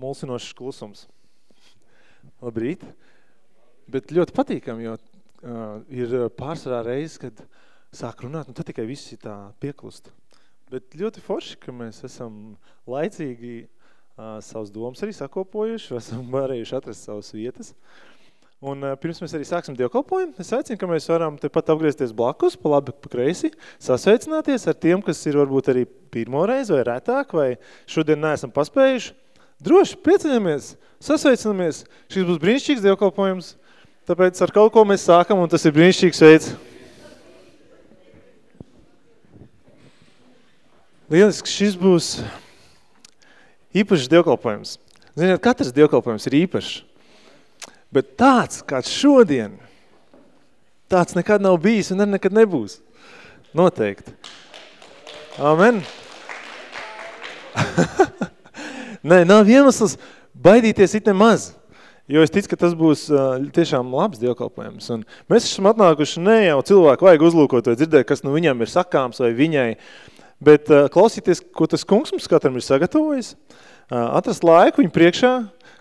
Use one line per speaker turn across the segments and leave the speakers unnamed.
mulsinošs klusums. Labrīt. Bet ļoti patīkam, jo uh, ir pārsvarā reizes, kad sāk runāt, un tad tikai viss ir tā pieklust. Bet ļoti forši, ka mēs esam laicīgi uh, savus domas arī sakopojuši, esam varējuši atrast savas vietas. Un uh, pirms mēs arī sāksim dievkalpojumu, es aicinu, ka mēs varam tepat apgriezties blakus, pa labi, pa kreisi, sasveicināties ar tiem, kas ir varbūt arī pirmo reizi vai retāk, vai šodien neesam paspējuši. Droši, priecājamies, sasveicinamies. Šis būs brīnišķīgs dievkalpojums, tāpēc ar kaut ko mēs sākam, un tas ir brīnišķīgs veids. Lieliski, šis būs īpašs dievkalpojums. Ziniet, katrs dievkalpojums ir īpašs. Bet tāds, kāds šodien, tāds nekad nav bijis un nekad nebūs. Noteikti. Amen. Nē, nav iemesls baidīties it nemaz. Jo es ticu, ka tas būs uh, tiešām labs dievkalpojums. Un mēs esam atnākuši ne jau cilvēku vajag uzlūkot vai dzirdēt, kas nu viņam ir sakāms vai viņai, bet uh, klausīties, ko tas kungs mums katram ir sagatavojis, uh, atrast laiku viņu priekšā,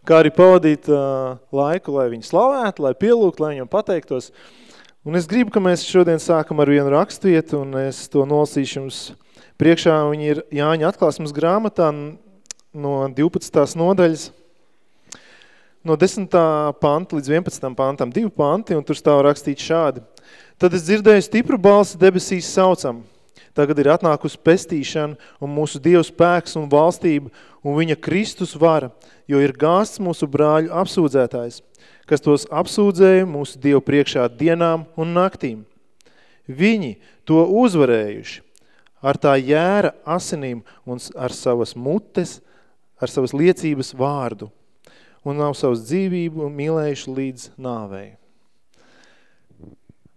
kā arī pavadīt uh, laiku, lai viņu slavētu, lai pielūgt, lai viņam pateiktos. Un es gribu, ka mēs šodien sākam ar vienu rakstvietu, un es to nolasīšu jums priekšā. Viņi ir Jāņa atklāsmes grāmatā, no 12. nodaļas, no 10. panta līdz 11. pantam, divi panti, un tur stāv rakstīt šādi. Tad es dzirdēju stipru balsi debesīs saucam. Tagad ir atnākusi pestīšana un mūsu Dievs spēks un valstība un viņa Kristus vara, jo ir gāsts mūsu brāļu apsūdzētājs, kas tos apsūdzēja mūsu Dievu priekšā dienām un naktīm. Viņi to uzvarējuši ar tā jēra asinīm un ar savas mutes ar savas liecības vārdu un nav savas dzīvību mīlējuši līdz nāvei.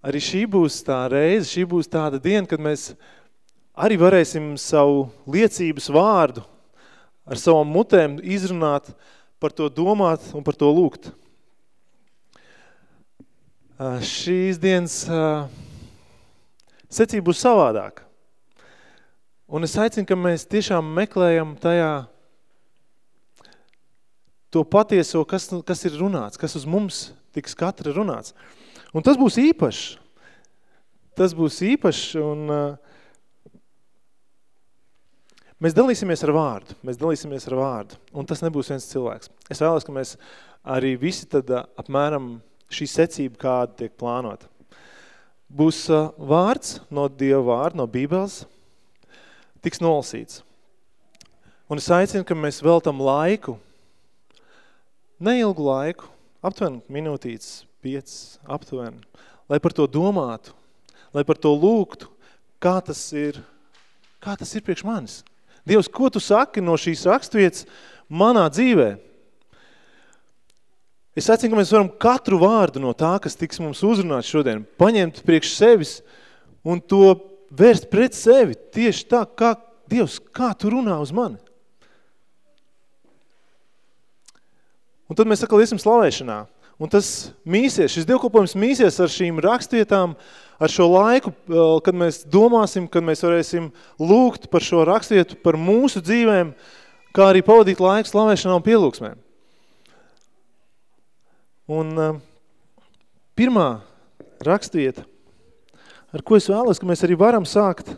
Arī šī būs tā reize, šī būs tāda diena, kad mēs arī varēsim savu liecības vārdu ar savam mutēm izrunāt, par to domāt un par to lūgt. Šīs dienas secība būs savādāk. Un es aicinu, ka mēs tiešām meklējam tajā to patieso, kas, kas ir runāts, kas uz mums tiks katra runāts. Un tas būs īpašs. Tas būs īpašs un uh, mēs dalīsimies ar vārdu. Mēs dalīsimies ar vārdu. Un tas nebūs viens cilvēks. Es vēlos, ka mēs arī visi tad uh, apmēram šī secība, kāda tiek plānota. Būs uh, vārds no Dieva vārda, no Bībeles, tiks nolasīts. Un es aicinu, ka mēs veltam laiku neilgu laiku, aptuveni minūtītes, piecas, aptuveni, lai par to domātu, lai par to lūgtu, kā tas ir, kā tas ir priekš manis. Dievs, ko tu saki no šīs rakstvietas manā dzīvē? Es aicinu, ka mēs varam katru vārdu no tā, kas tiks mums uzrunāt šodien, paņemt priekš sevis un to vērst pret sevi tieši tā, kā Dievs, kā tu runā uz mani. Un tad mēs atkal iesim slavēšanā. Un tas mīsies, šis dievkalpojums mīsies ar šīm rakstvietām, ar šo laiku, kad mēs domāsim, kad mēs varēsim lūgt par šo rakstvietu, par mūsu dzīvēm, kā arī pavadīt laiku slavēšanā un pielūgsmēm. Un pirmā rakstvieta, ar ko es vēlos, ka mēs arī varam sākt,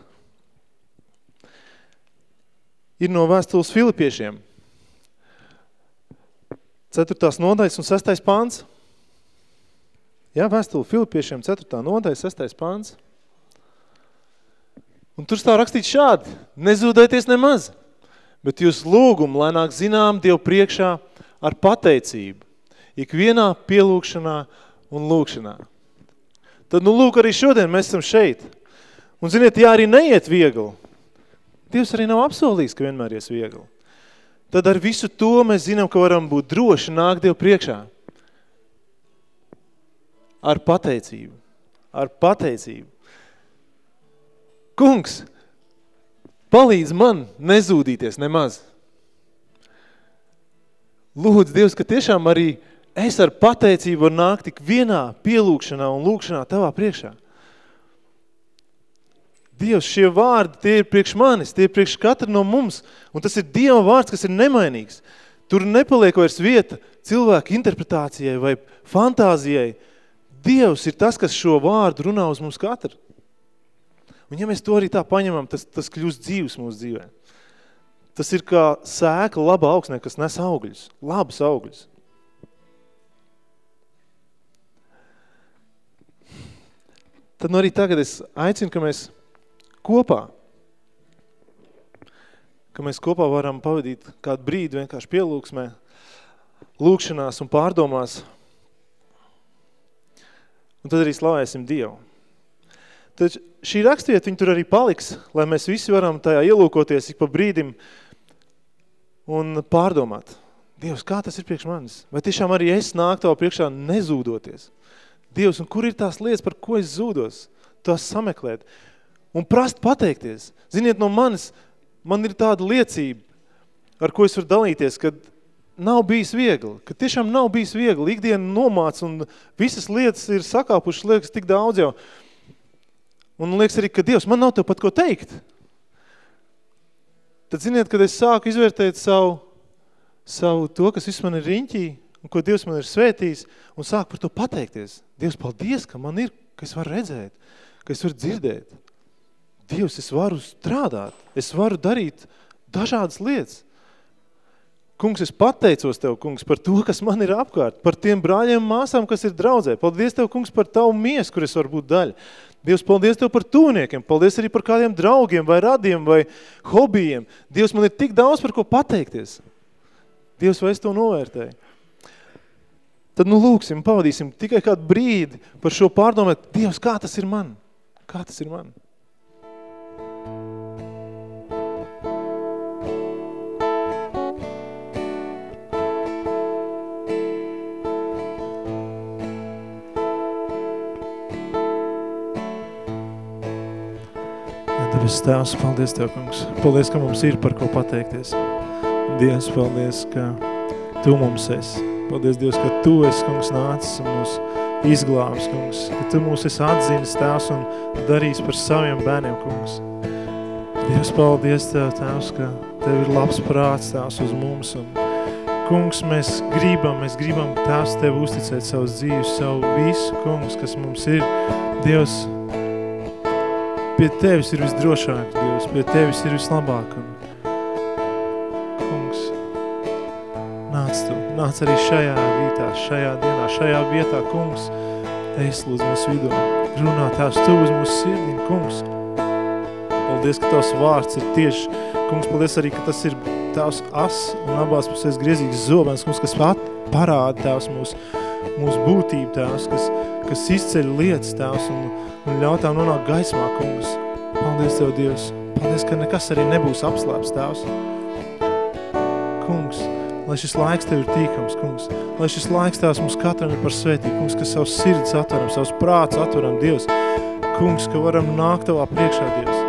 ir no vēstules Filipiešiem. 4. nodaļas un 6. pāns. Jā, vēstuli Filipiešiem 4. nodaļa, 6. pāns. Un tur stāv rakstīts šādi, nezūdēties nemaz, bet jūs lūgumu, lai nāk zinām Dievu priekšā ar pateicību, ikvienā pielūkšanā un lūkšanā. Tad, nu, lūk, arī šodien mēs esam šeit. Un, ziniet, jā, arī neiet viegli. Dievs arī nav apsolījis, ka vienmēr ies viegli tad ar visu to mēs zinām, ka varam būt droši nākt Dievu priekšā. Ar pateicību. Ar pateicību. Kungs, palīdz man nezūdīties nemaz. Lūdzu, Dievs, ka tiešām arī es ar pateicību varu nākt tik vienā pielūkšanā un lūkšanā tavā priekšā. Dievs, šie vārdi, tie ir priekš manis, tie ir priekš katra no mums. Un tas ir Dieva vārds, kas ir nemainīgs. Tur nepaliek vairs vieta cilvēka interpretācijai vai fantāzijai. Dievs ir tas, kas šo vārdu runā uz mums katru. Un ja mēs to arī tā paņemam, tas, tas kļūst dzīves mūsu dzīvē. Tas ir kā sēka laba augsnē, kas nes augļus, labus augļus. Tad nu arī tagad es aicinu, ka mēs kopā, ka mēs kopā varam pavadīt kādu brīdi vienkārši pielūksmē, lūkšanās un pārdomās. Un tad arī slavēsim Dievu. Tad šī rakstiet, viņi tur arī paliks, lai mēs visi varam tajā ielūkoties ik pa brīdim un pārdomāt. Dievs, kā tas ir priekš manis? Vai tiešām arī es nāku tavā priekšā nezūdoties? Dievs, un kur ir tās lietas, par ko es zūdos? Tās sameklēt. Un prast pateikties. Ziniet, no manis, man ir tāda liecība, ar ko es varu dalīties, kad nav bijis viegli, ka tiešām nav bijis viegli. Ikdiena nomāc un visas lietas ir sakāpušas, liekas, tik daudz jau. Un liekas arī, ka Dievs, man nav tev pat ko teikt. Tad ziniet, kad es sāku izvērtēt savu, savu to, kas viss man ir riņķī, un ko Dievs man ir svētījis, un sāku par to pateikties. Dievs, paldies, ka man ir, ka es varu redzēt, ka es varu dzirdēt. Dievs, es varu strādāt, es varu darīt dažādas lietas. Kungs, es pateicos Tev, kungs, par to, kas man ir apkārt, par tiem brāļiem māsām, kas ir draudzē. Paldies Tev, kungs, par Tavu mies, kur es varu būt daļa. Dievs, paldies Tev par tūniekiem, paldies arī par kādiem draugiem vai radiem vai hobijiem. Dievs, man ir tik daudz par ko pateikties. Dievs, vai es to novērtēju? Tad nu lūksim, pavadīsim tikai kādu brīdi par šo pārdomāt. Dievs, kā tas ir man? Kā tas ir man? Debes Tēvs, paldies Tev, kungs. Paldies, ka mums ir par ko pateikties. Dievs, paldies, ka Tu mums esi. Paldies, Dievs, ka Tu esi, kungs, nācis un mūs izglābs, kungs. Ka Tu mūs esi atzinis, Tēvs, un darījis par saviem bērniem, kungs. Dievs, paldies Tev, Tēvs, ka Tev ir labs prāts, Tēvs, uz mums. Un, kungs, mēs gribam, mēs gribam, Tēvs, Tev uzticēt savus dzīves, savu visu, kungs, kas mums ir. Dievs, Pie Tevis ir visdrošāk, Dievs, pie Tevis ir vislabāk. Un, kungs, nāc Tu, nāc arī šajā rītā, šajā dienā, šajā vietā, kungs, es lūdzu mūsu vidū. Runā Tēvs Tu uz mūsu sirdīm, kungs. Paldies, ka Tavs vārds ir tieši, kungs, paldies arī, ka tas ir Tavs as un abās pusēs griezīgs zobens, kungs, kas parāda Tavs mūsu, mūsu būtību, Tavs, kas, kas izceļ lietas, Tavs, un, un ļauj tām nonākt gaismā, kungs. Paldies Tev, Dievs. Paldies, ka nekas arī nebūs apslēps, Tēvs. Kungs, lai šis laiks Tev ir tīkams, kungs. Lai šis laiks Tēvs mums katram ir par svētību, kungs, ka savus sirds atveram, savus prāts atveram, Dievs. Kungs, ka varam nākt Tavā priekšā, Dievs.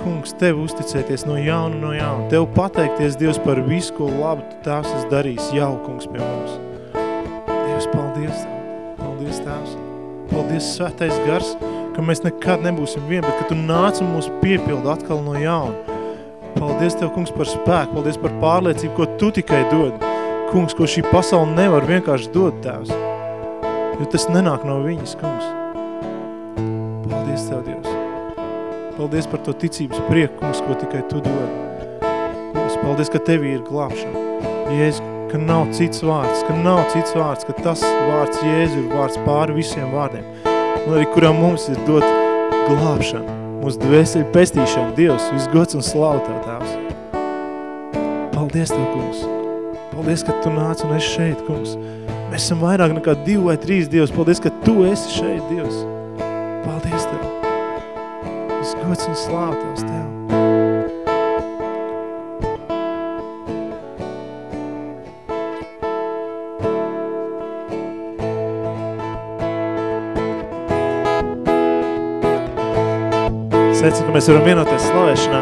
Kungs, Tev uzticēties no jauna, no jauna. Tev pateikties, Dievs, par visu, ko labu Tu Tēvs esi darījis jau, kungs, pie mums. Dievs, paldies Tev. Paldies, Tēvs. Paldies, svētais gars ka mēs nekad nebūsim vien, bet ka Tu nāc un mūs piepildi atkal no jauna. Paldies Tev, kungs, par spēku, paldies par pārliecību, ko Tu tikai dod. Kungs, ko šī pasaule nevar vienkārši dot, Tēvs. Jo tas nenāk no viņas, kungs. Paldies Tev, Dievs. Paldies par to ticības prieku, kungs, ko tikai Tu dod. Kungs, paldies, ka Tevī ir glābšana. Jēzus, ka nav cits vārds, ka nav cits vārds, ka tas vārds Jēzu ir vārds pāri visiem vārdiem un arī kuram mums ir dot glābšana, mūsu dvēseli pestīšana, Dievs, viss gods un slavu Tev, Tēvs. Paldies Tev, kungs. Paldies, ka Tu nāc un esi šeit, kungs. Mēs esam vairāk nekā divi vai trīs Dievs. Paldies, ka Tu esi šeit, Dievs. Paldies Tev. Viss gods un slavu Tevs Tev. Es ka mēs varam vienoties slavēšanā.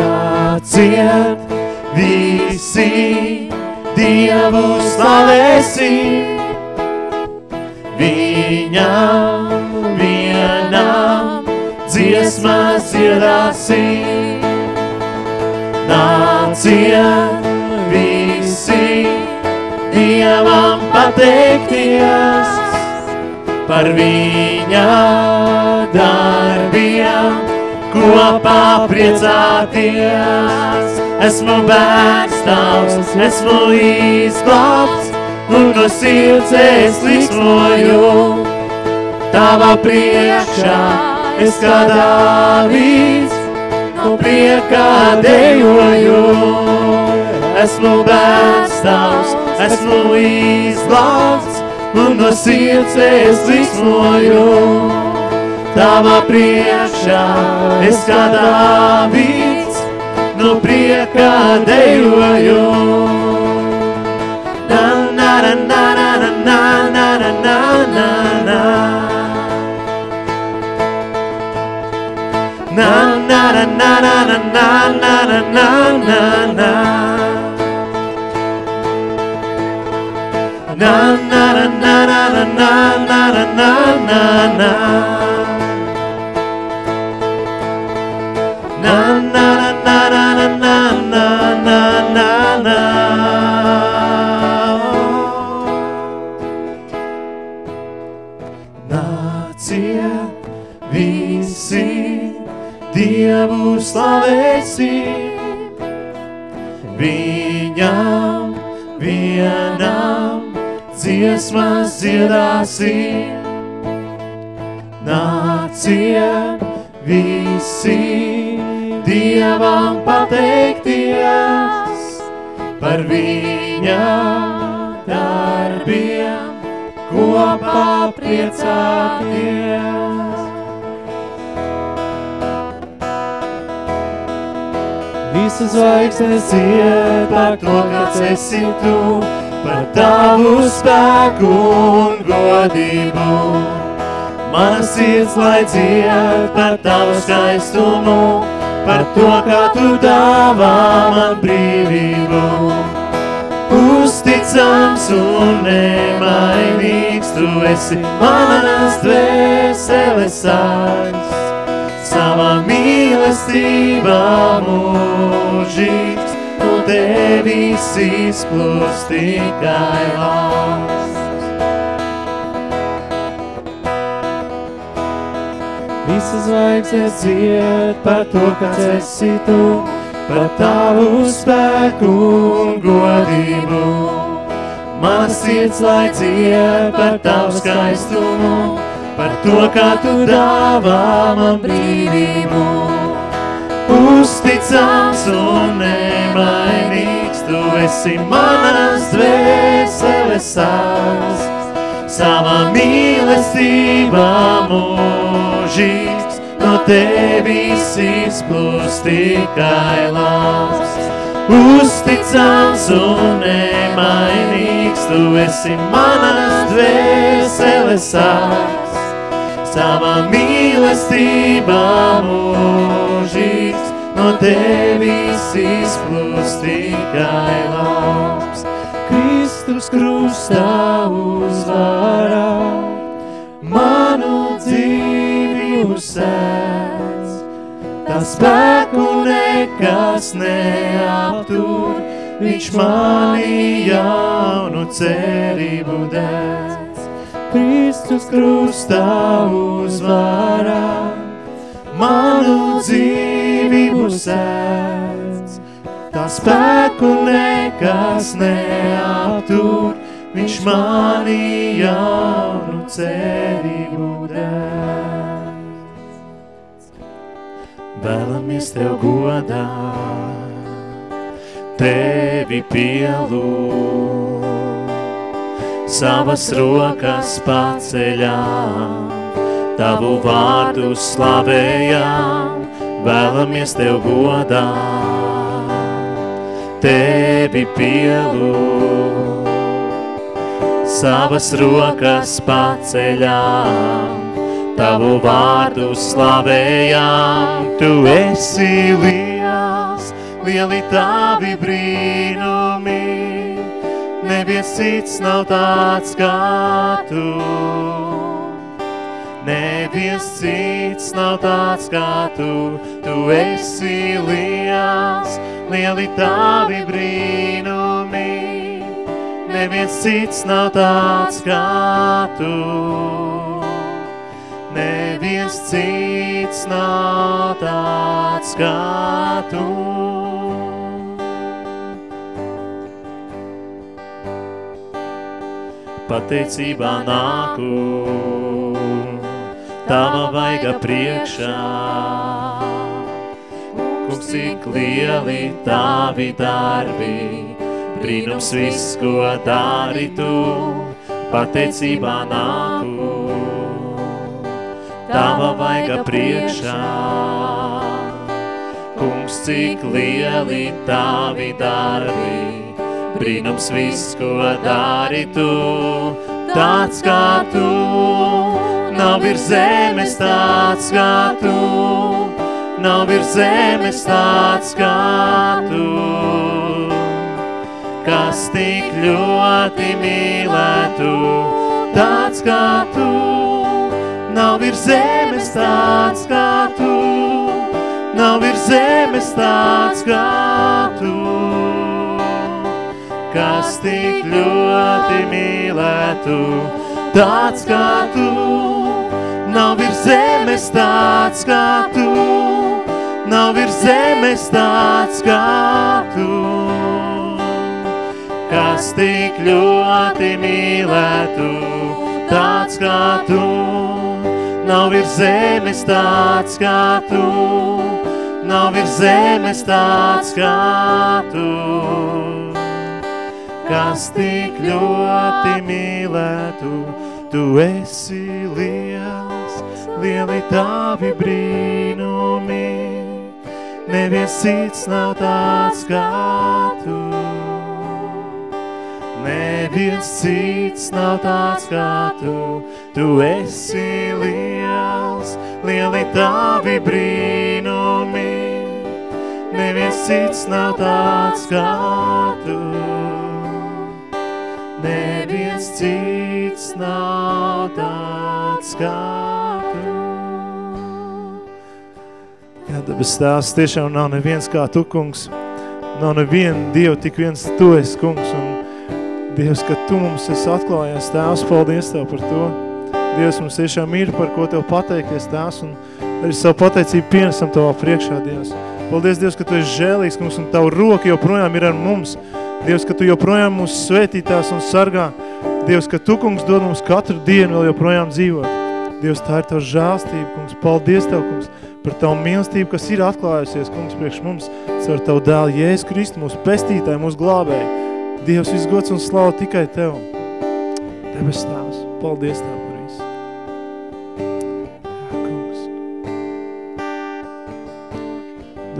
Nāciet visi Dievu slavēsim, Viņam vienam
dziesmas dziedāsim. Nāciet visi Dievam pateikties par viņa darbiem, kopā priecāties. Esmu bērns tavs, esmu izglābts, un no sirds es līksmoju. Tavā priekšā es kā Dāvids, no priekā dejoju. Esmu bērns tavs, esmu izglābts, un no sirds es līksmoju. Tavā priekšā es kā Dāvids, no priekā dejoju. Na, na, na, na, na, na, na, na, na, na, na. Na, na, na, na, na, na, na, na, na, na, na. Na, na, na, na, na, na, na, na, na, na, Dievu slavēsim, Viņam vienam dziesmas dziedāsim. Nāciet visi Dievam pateikties par viņa darbiem, kopā priecāties. Visas zvaigznes iet par to, kāds esi tu, par tavu spēku un godību. Mana sirds lai dzied par tavu skaistumu, par to, kā tu dāvā man brīvību. Uzticams un nemainīgs tu esi, manas dvēseles sāks savā mīlestībā mūžīgs, no tevis izplūst tikai valsts. Visas zvaigznes dzied par to, kāds esi tu, par tavu spēku un godību. Mans sirds lai dzied par tavu skaistumu, par to, kā tu dāvā man brīvību. Uzticams un nemainīgs, tu esi manas dvēseles sāks, savā mīlestībā mūžīgs, no tevis izplūst tikai labs. Uzticams un nemainīgs, tu esi manas dvēseles sāks, savā mīlestībā mūžīgs, no tevis izplūst tikai labs. Kristus krustā uzvarā, manu dzīvi uzsēdz, tā spēku nekas neaptur, viņš mani jaunu cerību dēļ. Kristus krustā uzvarā, manu dzīvību sēdz. Tā spēku nekas neaptur, viņš mani jaunu cerību dēļ. Vēlamies Tev godā, Tevi pielūgt savas rokas paceļām, tavu vārdu slavējām, vēlamies tev godā, tevi pielūgt. Savas rokas paceļām, tavu vārdu slavējām, tu esi liels, lieli tavi brīnumi neviens cits nav tāds kā tu. Neviens cits nav tāds kā tu, tu esi liels, lieli tavi brīnumi. Neviens cits nav tāds kā tu, neviens cits nav tāds kā tu. Pateicībā nāku tava vaiga priekšā. Kungs, cik lieli tavi darbi, brīnums viss, ko dari tu, pateicībā nāku. Tava vaiga priekšā. Kungs, cik lieli tavi darbi, brīnums viss, ko dari tu, tāds kā tu nav virs zemes tāds kā tu, nav virs zemes tāds kā tu, kas tik ļoti mīlētu, tāds kā tu, nav virs zemes tāds kā tu, nav virs zemes tāds kā tu, kas tik ļoti mīlētu, tāds kā tu, Nav virs zemes tāds kā tu, nav virs zemes tāds kā tu, kas tik ļoti mīlētu, tāds kā tu, nav virs zemes tāds kā tu, nav virs zemes tāds kā tu, kas tik ļoti mīlētu, tu esi liels lieli tavi brīnumi, neviens cits nav tāds kā tu. Neviens cits nav tāds kā tu, tu esi liels, lieli tavi brīnumi, neviens cits nav tāds kā tu. Neviens cits nav tāds kā tu.
Debes tās tiešām nav neviens kā tu, kungs. Nav neviena Dievu, tik viens tu esi, kungs. Un Dievs, ka tu mums esi atklājies, tēvs, paldies Tev par to. Dievs, mums tiešām ir par ko Tev pateikties, tēvs, un arī savu pateicību pienesam Tavā priekšā, Dievs. Paldies, Dievs, ka Tu esi žēlīgs, kungs, un Tavu roka joprojām ir ar mums. Dievs, ka Tu joprojām mūs svētītās un sargā. Dievs, ka Tu, kungs, dod mums katru dienu vēl joprojām dzīvot. Dievs, tā ir Tavu žēlstība, kungs. Paldies Tev, kungs, par Tavu mīlestību, kas ir atklājusies, kungs, priekš mums, caur Tavu dēlu Jēzus Kristu, mūsu pestītāju, mūsu glābēju. Dievs, viss gods un slava tikai Tev. Debes Tēvs, paldies Tev.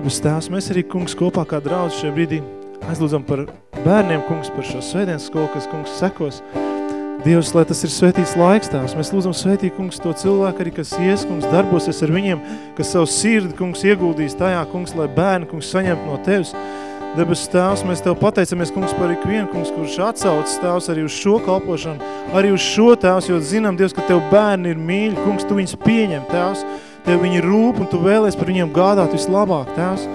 Debes Tēvs, mēs arī, kungs, kopā kā draudz šajā brīdī aizlūdzam par bērniem, kungs, par šo svētdienas skolu, kas, kungs, sekos. Dievs, lai tas ir svētīts laiks tās. Mēs lūdzam svētī, kungs, to cilvēku arī, kas ies, kungs, darbosies ar viņiem, kas savu sirdi, kungs, ieguldīs tajā, kungs, lai bērni, kungs, saņemt no Tevis. Debes Tēvs, mēs Tev pateicamies, kungs, par ikvienu, kungs, kurš atsaucas Tēvs arī uz šo kalpošanu, arī uz šo Tēvs, jo zinām, Dievs, ka Tev bērni ir mīļi, kungs, Tu viņus pieņem, Tēvs, Tev viņi rūp un Tu vēlies par viņiem gādāt vislabāk, Tēvs.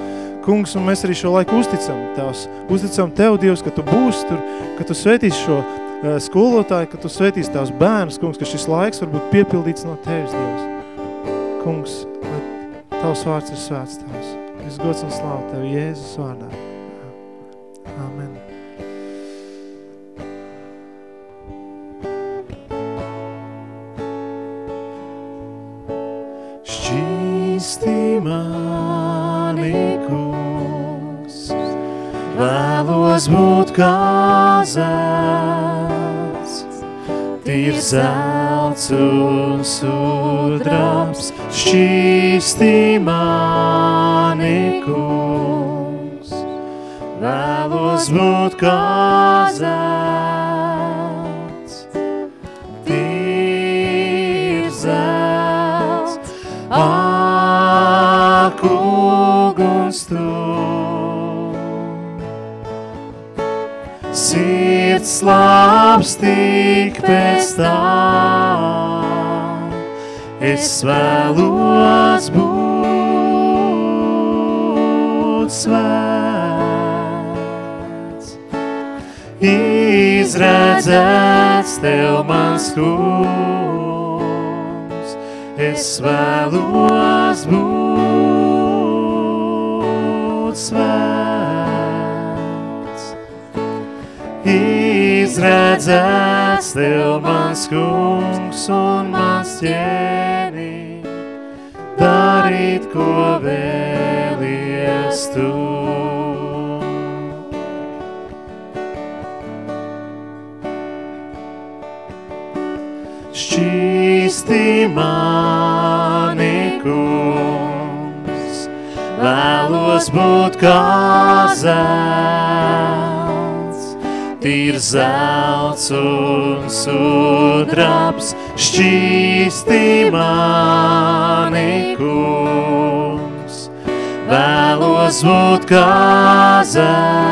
Kungs, un mēs arī šo laiku uzticam, Tēvs. Uzticam Tev, Dievs, ka Tu būsi tur, ka Tu svētīsi šo uh, skolotāju, ka Tu svētīsi Tavs bērnus, kungs, ka šis laiks var būt piepildīts no Tevis, Dievs. Kungs, lai Tavs vārds ir svēts, Tēvs. Viss gods un slāv Tev, Jēzus vārdā. Amen.
Šķīsti mani, kungs, vēlos būt kā zelts, tīr zelts un sudrabs, šķīsti mani, kungs, vēlos būt kā zelts, Sirds slāps tik pēc tā, es vēlos būt svēts. Izredzēts tev mans kungs, es vēlos būt svēts. Izredzēts tev mans kungs un mans ķēnī, darīt, ko vēlies tu. Šķīsti mani kungs, vēlos būt kā zelts, tīrs zelts un sudrabs, šķīsti mani kungs, vēlos būt kā zelts,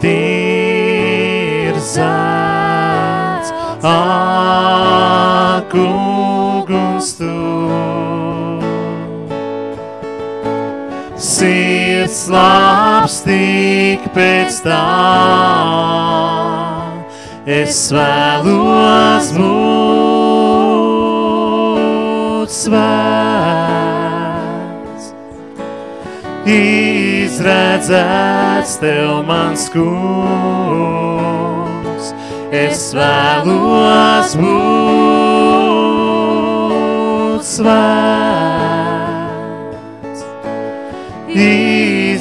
tīrs zelts, kungs tu. Sirds labs tik pēc tā, es vēlos būt svēts. Izredzēts tev mans kungs, es vēlos būt svēts. Izredzēts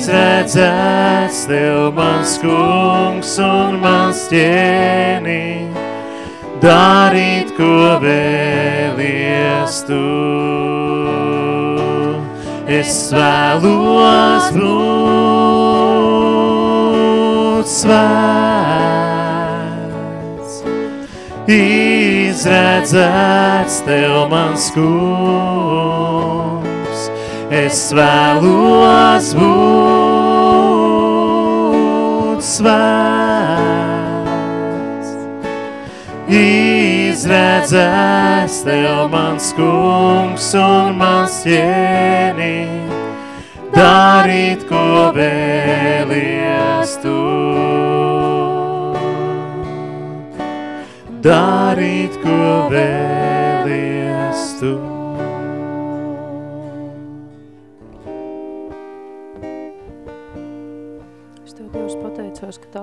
tev mans kungs un mans ķēnī, darīt, ko vēlies tu. Es vēlos būt svēts. Izredzēts tev mans kungs, es vēlos būt svēts. Izredzēts tev mans kungs un mans ķēnī, darīt, ko vēlies tu. Darīt, ko vēlies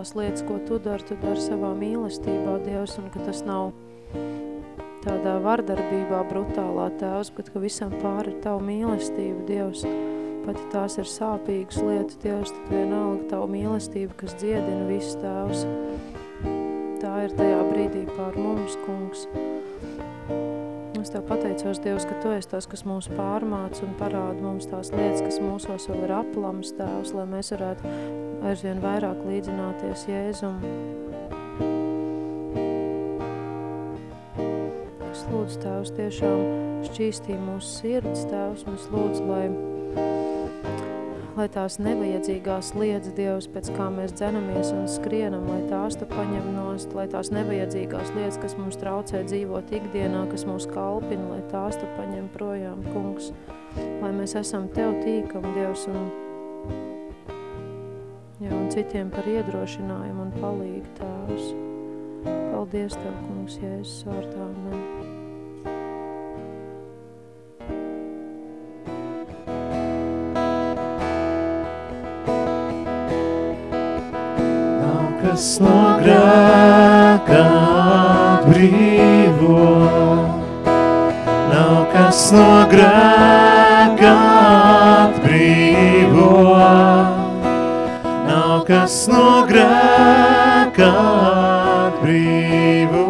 tās lietas, ko Tu dari, Tu dari savā mīlestībā, Dievs, un ka tas nav tādā vardarbībā, brutālā Tēvs, bet ka visam pāri ir Tavu mīlestību, Dievs. Pat ja tās ir sāpīgas lietas, Dievs, tad vienalga Tavu mīlestību, kas dziedina visu Tēvs. Tā ir tajā brīdī pār mums, kungs. Es Tev pateicos, Dievs, ka Tu esi tas, kas mūs pārmāc un parāda mums tās lietas, kas mūsos vēl ir aplams, Tēvs, lai mēs varētu aizvien vairāk līdzināties Jēzum. Es lūdzu, Tēvs, tiešām šķīstī mūsu sirds, Tēvs, es lūdzu, lai, lai tās nevajadzīgās lietas, Dievs, pēc kā mēs dzenamies un skrienam, lai tās tu paņem nost, lai tās nevajadzīgās lietas, kas mums traucē dzīvot ikdienā, kas mūs kalpina, lai tās tu paņem projām, kungs, lai mēs esam Tev tīkam, Dievs, un Jā, un citiem par iedrošinājumu un palīgu tēvs. Paldies Tev, kungs, Jēzus vārdā. Amen.
Kas no grēka atbrīvo, nav kas no grēka atbrīvo, nav kas no grēka atbrīvo.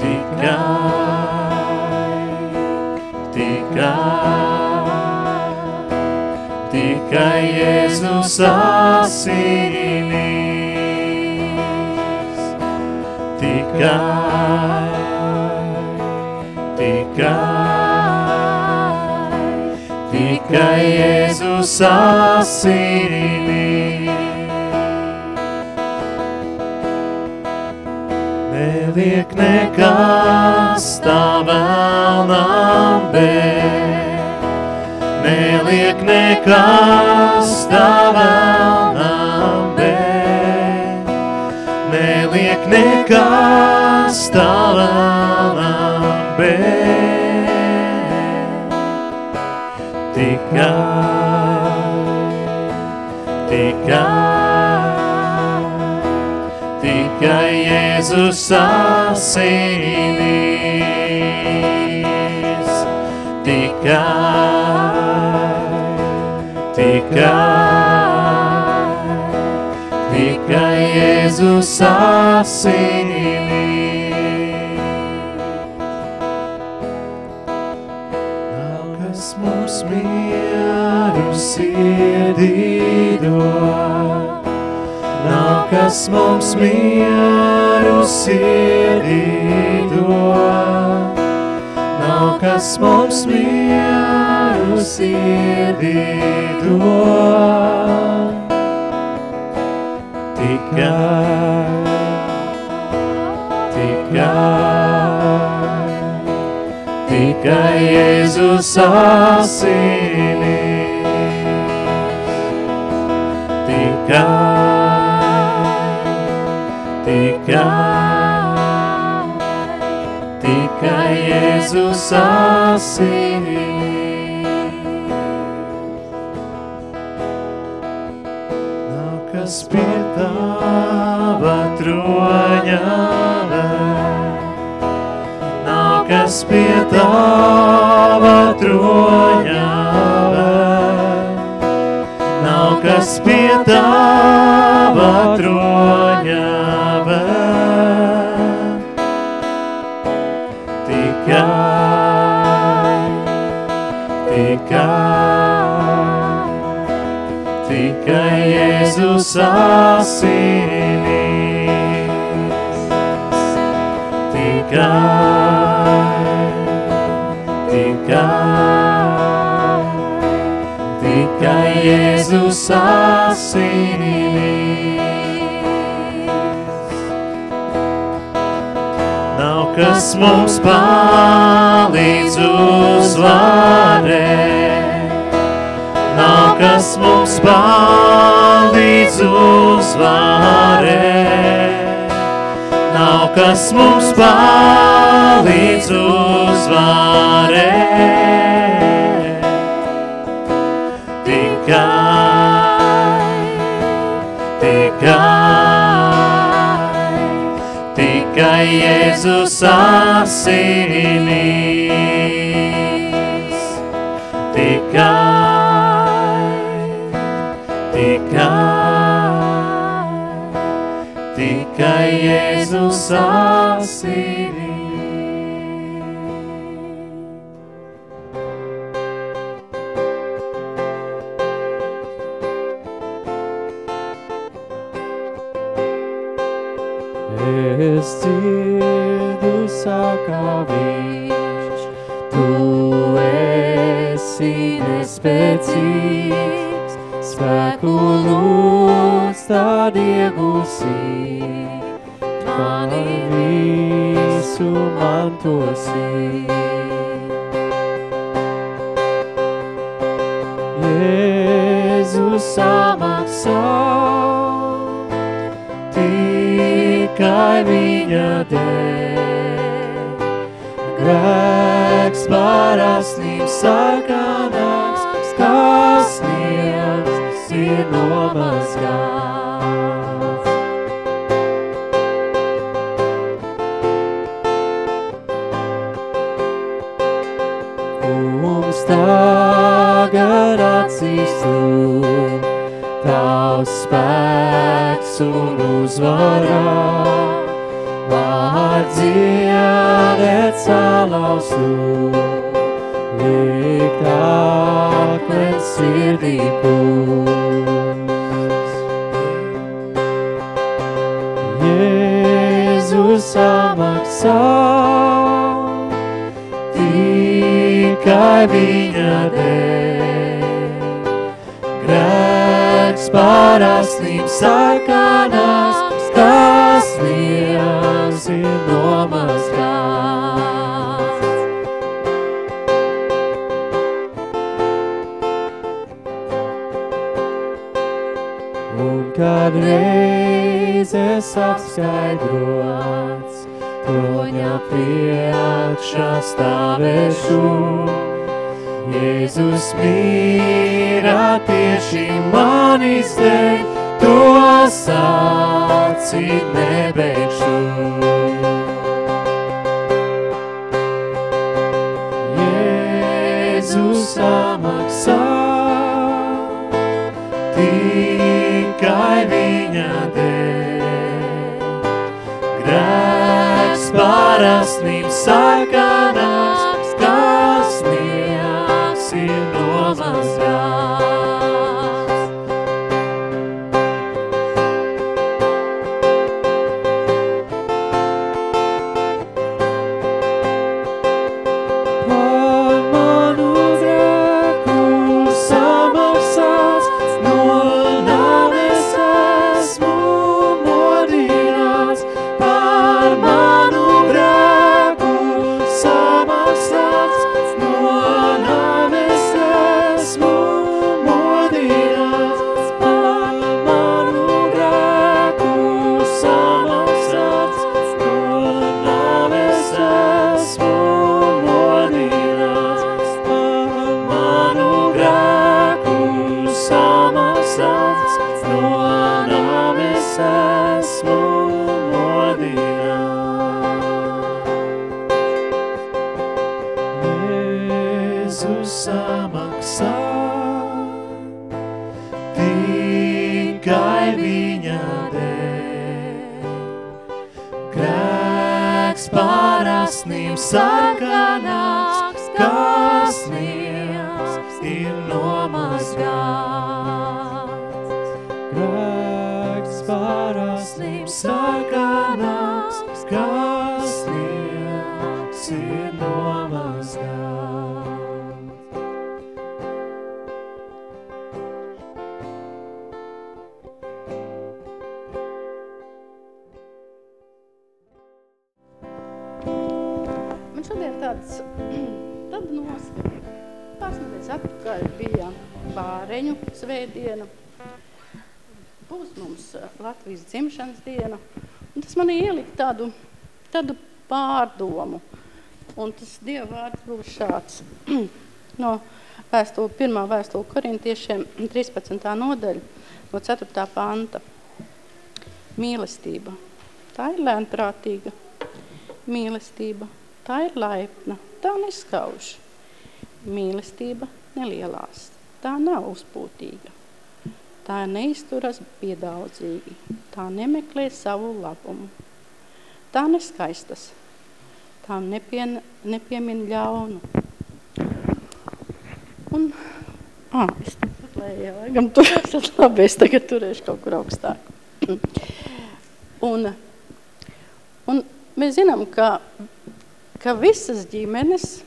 Tikai, tikai, tikai Jēzus asinīs. Tikai, tikai, tikai Jēzus asinīs. neliek nekas tā vēlnām neliek nekas tā vēlnām bet, neliek nekas tā vēlnām bet, tikai, tikai, tikai Jēzus asinīs, tikai, tikai, tikai Jēzus asinīs. Nav kas mums mieru sirdī dod, nav kas mums mieru sirdī dod, nav kas mums mieru sirdī dod. Tikai, tikai, tikai Jēzus asinīs. Tikai, tikai, tikai Jēzus asinīs. Vēl, nav kas pie tava troņa vēl, nav kas pie tava troņa vēl. Tikai, tikai, tikai Jēzus asinīs. Tikai, tikai, tikai Jēzus asinīs. Nav kas mums palīdz uzvarēt, nav kas mums palīdz uzvarēt, kas mums palīdz uzvarēt. Tikai, tikai, tikai Jēzus asinīs. Asinīs.
Es dzirdu saka viņš, tu esi nespēcīgs, spēku lūdz tad iegūsi, mantosi. Jēzus samaksā, tikai viņa dēļ. Grēks parasnīm sarkanāks, dziedēt salaustu, likt akmens sirdī pūs. Jēzus samaksā, tikai viņa dēļ. Grēks parasnīm sarkanās,
ir nomazgāts. Un kad reizes apskaidrots, toņa priekšā stāvēšu, Jēzus mīra tieši manis dēļ, to sacīt nebeigšu. Viņa dēļ. Grēks parasnīm sarkanāks, kas sniegs ir nomazgāts.
Bāreņu svētdiena. Būs mums eh, Latvijas dzimšanas diena. Un tas man ielika tādu, tādu pārdomu. Un tas Dieva vārds būs šāds. no vēstule, pirmā vēstule korintiešiem 13. nodaļa no 4. panta. Mīlestība. Tā ir lēnprātīga. Mīlestība. Tā ir laipna. Tā neskauž. Mīlestība nelielās. Tā nav uzpūtīga. Tā neizturas piedaudzīgi. Tā nemeklē savu labumu. Tā neskaistas. Tā nepien, nepiemin ļaunu. Un, ah, es tur lejā, laikam tur esat labi, es tagad turēšu kaut kur augstāk. Un, un mēs zinām, ka, ka visas ģimenes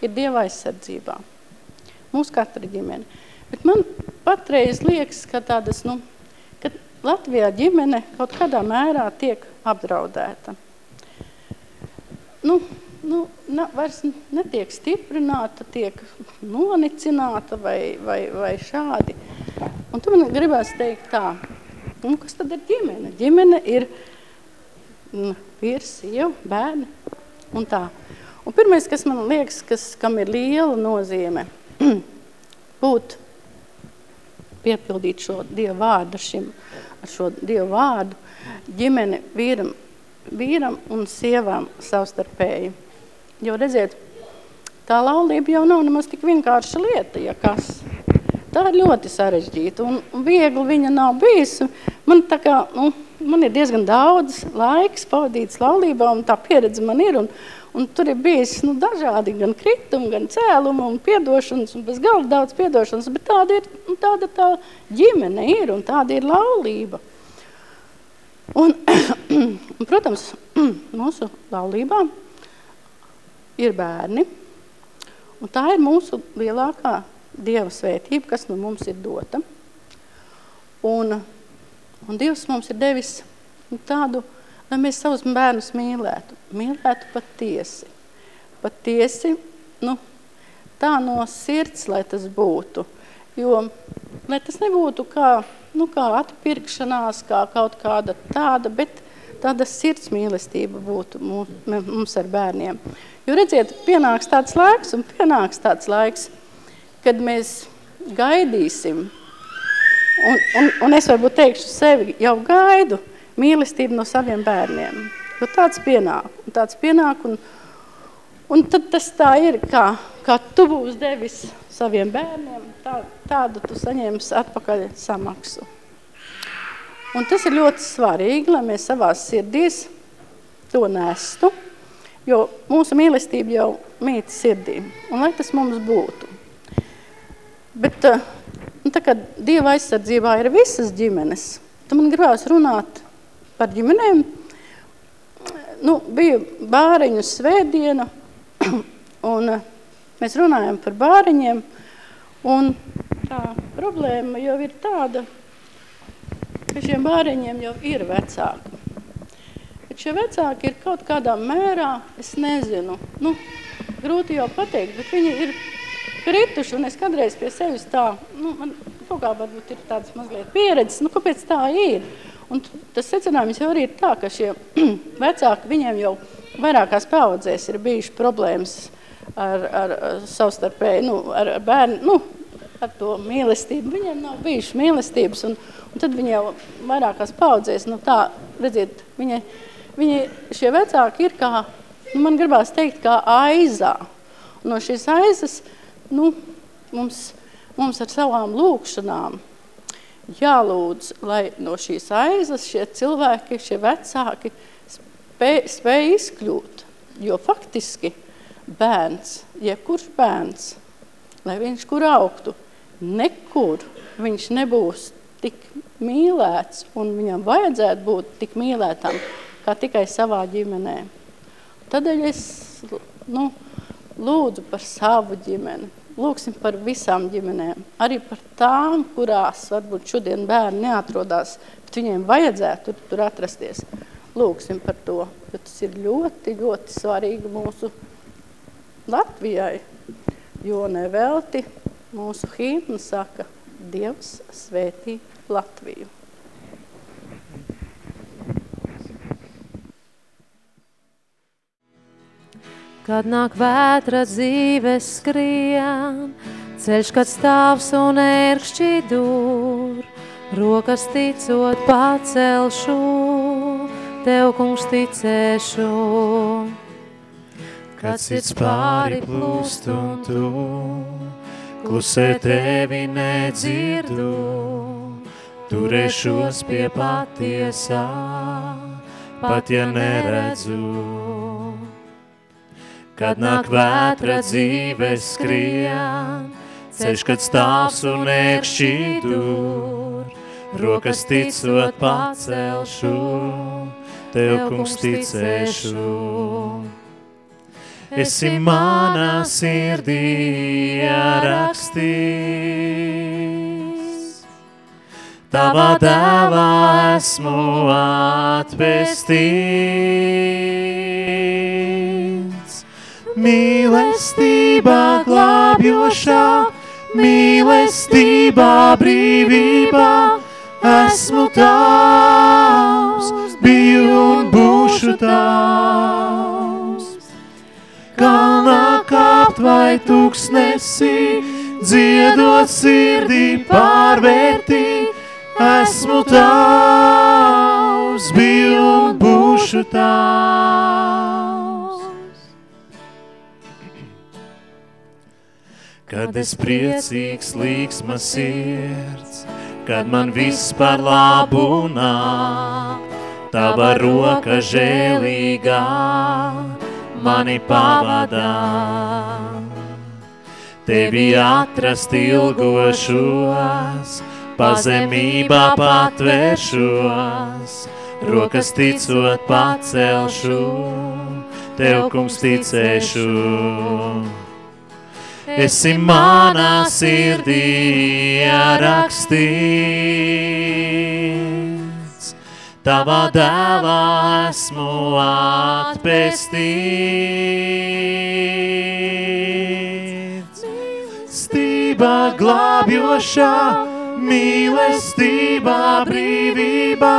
ir Dieva aizsardzībā. Mūsu katra ģimene. Bet man patreiz liekas, ka tādas, nu, ka Latvijā ģimene kaut kādā mērā tiek apdraudēta. Nu, nu, na, vairs netiek stiprināta, tiek nonicināta vai, vai, vai šādi. Un tu man gribēs teikt tā, nu, kas tad ir ģimene? Ģimene ir mm, vīrs, sieva, bērni un tā. Un pirmais, kas man liekas, kas, kam ir liela nozīme, būt piepildīt šo Dievu vārdu šim, ar šo Dievu vārdu, ģimene vīram, vīram un sievām savstarpēji. Jo redziet, tā laulība jau nav nemaz tik vienkārša lieta, ja kas. Tā ir ļoti sarežģīta un, viegli viņa nav bijis. Man, tā kā, nu, man ir diezgan daudz laiks pavadīts laulībā un tā pieredze man ir. Un, un tur ir bijis nu, dažādi gan kritumi, gan cēlumi un piedošanas un bez galva daudz piedošanas, bet tāda ir nu, tāda tā ģimene ir un tāda ir laulība. Un, un protams, mūsu laulībā ir bērni, un tā ir mūsu lielākā Dieva svētība, kas no mums ir dota. Un, un Dievs mums ir devis tādu lai mēs savus bērnus mīlētu, mīlētu patiesi. Patiesi, nu, tā no sirds, lai tas būtu. Jo, lai tas nebūtu kā, nu, kā atpirkšanās, kā kaut kāda tāda, bet tāda sirds mīlestība būtu mums, ar bērniem. Jo redziet, pienāks tāds laiks un pienāks tāds laiks, kad mēs gaidīsim, un, un, un es varbūt teikšu sevi, jau gaidu, mīlestību no saviem bērniem. Jo tāds pienāk, un tāds pienāk, un, un tad tas tā ir, kā, kā tu būs devis saviem bērniem, tā, tādu tu saņemsi atpakaļ samaksu. Un tas ir ļoti svarīgi, lai mēs savās sirdīs to nestu, jo mūsu mīlestība jau mīt sirdī, un lai tas mums būtu. Bet, eh, nu, tā kā Dieva aizsardzībā ir visas ģimenes, tad man gribās runāt par ģimenēm. Nu, bija bāriņu svētdiena, un eh, mēs runājam par bāriņiem, un tā problēma jau ir tāda, ka šiem bāriņiem jau ir vecāki. Bet šie vecāki ir kaut kādā mērā, es nezinu, nu, grūti jau pateikt, bet viņi ir krituši, un es kādreiz pie sevis tā, nu, man kaut kā varbūt ir tāds mazliet pieredzes, nu, kāpēc tā ir? Un tas secinājums jau arī ir tā, ka šie vecāki, viņiem jau vairākās paudzēs ir bijuši problēmas ar, ar, ar savstarpēju, nu, ar bērnu, nu, ar to mīlestību. Viņiem nav bijušas mīlestības, un, un tad viņi jau vairākās paudzēs, nu tā, redziet, viņi, viņi šie vecāki ir kā, nu, man gribās teikt, kā aizā. Un no šīs aizas, nu, mums, mums ar savām lūkšanām, jālūdz, lai no šīs aizas šie cilvēki, šie vecāki spēj, spēj izkļūt. Jo faktiski bērns, jebkurš bērns, lai viņš kur augtu, nekur viņš nebūs tik mīlēts un viņam vajadzētu būt tik mīlētam, kā tikai savā ģimenē. Tādēļ es nu, lūdzu par savu ģimeni, Lūksim par visām ģimenēm, arī par tām, kurās varbūt šodien bērni neatrodās, bet viņiem vajadzētu tur, tur atrasties. Lūksim par to, jo tas ir ļoti, ļoti svarīgi mūsu Latvijai, jo nevelti mūsu hīmna saka, Dievs svētī Latviju.
Kad nāk vētra dzīves skrien, ceļš, kad stāvs un ērkšķi dur, rokas ticot pacelšu, tev, kungs, ticēšu.
Kad sirds pāri plūst un tu, klusē tevi nedzirdu, turēšos pie patiesā, pat ja neredzu. Kad nāk vētra dzīves skrien, ceļš, kad stāvs un ēkšķi dur, rokas ticot pacelšu, tev, kungs, ticēšu. Esi manā sirdī rakstīts, tavā dēlā esmu atpestīts mīlestībā glābjošā, mīlestībā brīvībā, esmu tavs, biju un būšu tavs. Kalnā kāpt vai tūkstnesī, dziedot sirdī pārvērtī, esmu tavs, biju un būšu tavs. Kad es priecīgs līksma sirds, kad man viss par labu nāk, tava roka žēlīgā mani pavadā. Tevi atrast ilgošos, pazemībā patvēršos, rokas ticot pacelšu, tev kungs ticēšu esi manā sirdī rakstīts. tavā dēlā esmu atpestīts. Stībā glābjošā, mīlestībā, brīvībā,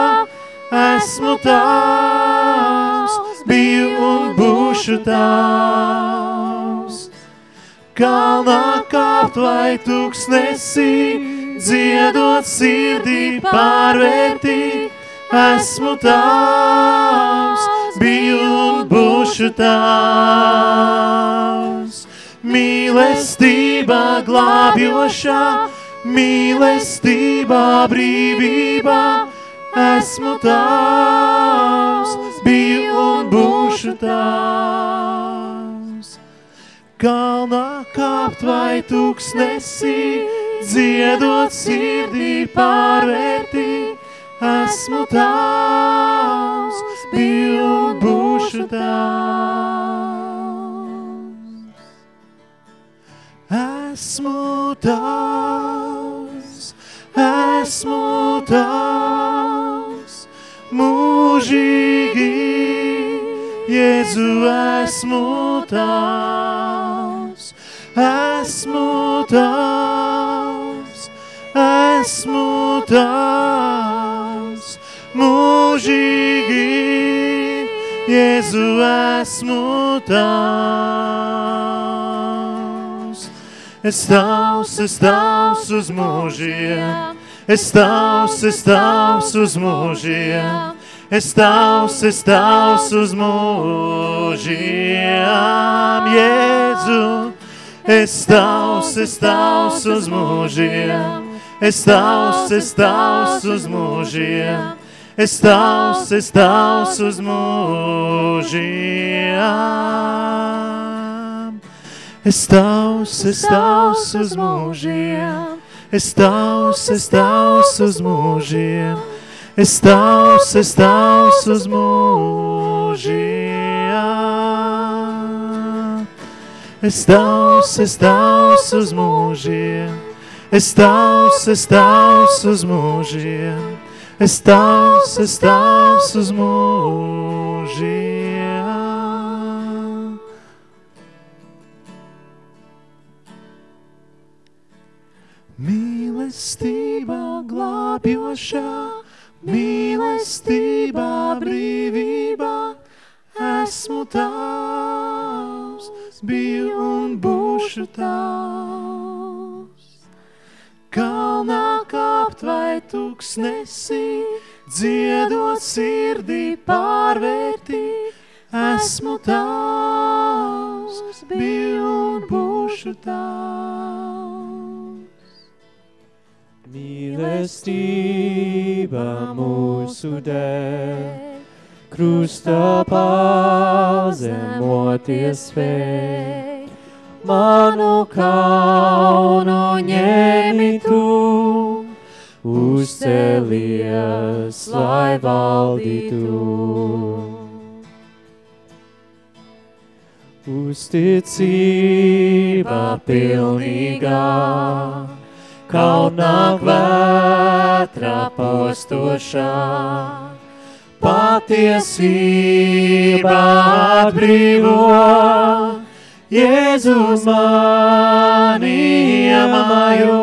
esmu tavs, biju un būšu tavs. Kalnā kāpt vai tūkstnesī, dziedot sirdī pārvērtīt, esmu tavs, biju un būšu tavs. Mīlestībā glābjošā, mīlestībā brīvībā, esmu tavs, biju un būšu tavs. Kalnā kāpt vai tūkstnesī, dziedot sirdī pārvērtīt, esmu tavs, biju un būšu tavs. Esmu tavs, esmu tavs, mūžīgi, Jēzu esmu tavs, esmu tavs, esmu tavs, mūžīgi, Jēzu esmu tavs. Es tavs, es tavs uz mūžiem, es tavs, es tavs uz mūžiem, es tavs, es tavs uz mūžiem, Jēzu. Es tavs, es tavs uz mūžiem, es tavs, es tavs uz mūžiem, es tavs, es tavs uz mūžiem. Es tavs, es tavs uz mūžiem, es tavs, es tavs uz mūžiem, es tavs, es tavs uz mūžiem. Es tavs, es tavs uz mūžiem, es tavs, es tavs uz mūžiem, es tavs, es tavs uz mūžiem. Mīlestībā glābjošā, mīlestībā brīvībā, esmu tavs, biju un būšu tavs. Kalnā kāpt vai tūkstnesī, dziedot sirdī pārvērtīt, esmu tavs, biju un būšu tavs.
Mīlestība mūsu dēļ, krustā pazemoties spēj. Manu kaunu ņemi tu, uzcelies, lai valdītu. Uzticība pilnīgā, kaunāk vētra postošā, patiesība atbrīvo, Jēzus mani iemājo.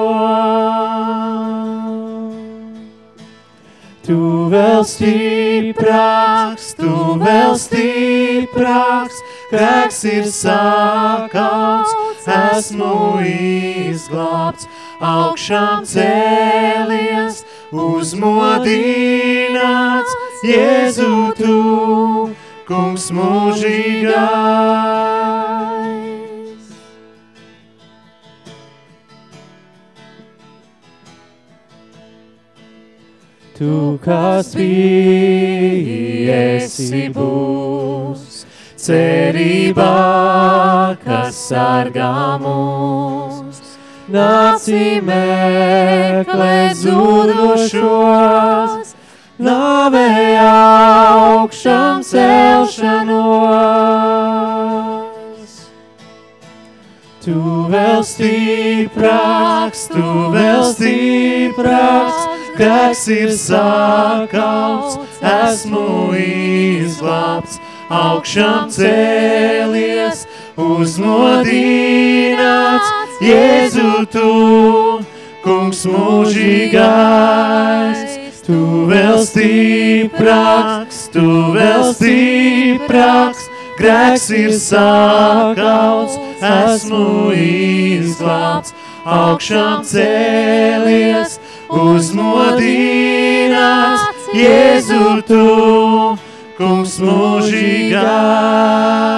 Tu vēl stiprāks, tu vēl stiprāks, grēks ir sakauts, esmu izglābts, augšām cēlies, uzmodināts, Jēzu tu, kungs mūžīgais. Tu, kas biji, esi būs, cerībā, kas sargā mūs. Nāci meklē zudušos, nāvē augšām celšanos. Tu vēl stiprāks, tu vēl stiprāks,
grēks ir sakauts, esmu izglābts, augšām cēlies, uzmodināts, Jēzu tu, kungs mūžīgais, tu vēl stiprāks, tu vēl stiprāks, grēks ir sakauts, esmu izglābts, augšām cēlies, uzmodināts, Jēzu tu, kungs mūžīgais.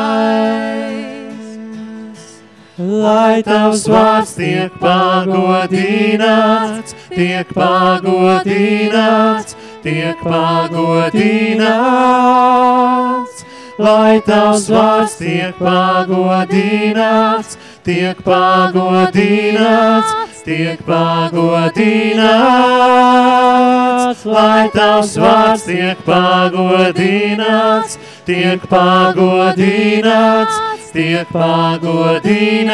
Lai tavs vārds tiek pagodināts, tiek pagodināts, tiek pagodināts. Lai tavs vārds tiek pagodināts, tiek pagodināts, tiek pagodināts. Lai tavs vārds tiek pagodināts, tiek pagodināts, tiek pagodināts.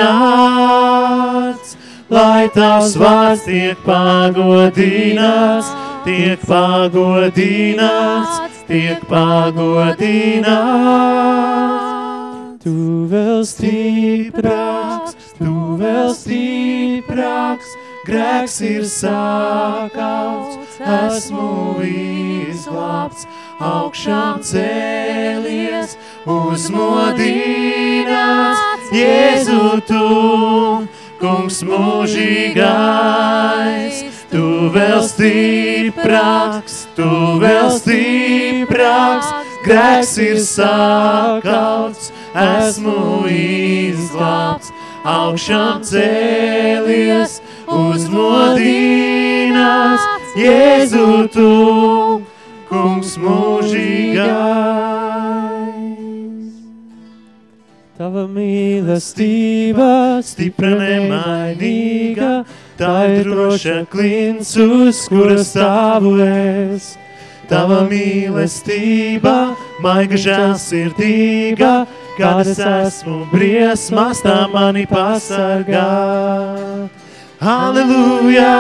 Lai tavs vārds tiek pagodināts, tiek pagodināts, tiek pagodināts. Tu vēl stiprāks, tu vēl stiprāks, grēks ir sakauts, esmu izglābts, augšām cēlies, uzmodināts, Jēzu tu, kungs mūžīgais, tu vēl stiprāks, tu vēl stiprāks, grēks ir sakauts, esmu izglābts, augšām cēlies, uzmodināts, Jēzu tu, kungs mūžīgais. Tava mīlestība, stipra nemainīga, tā ir droša klints, uz kura stāvu es. Tava mīlestība, maiga žēlsirdīga, kad es esmu briesmās, tā mani pasargā. Halleluja,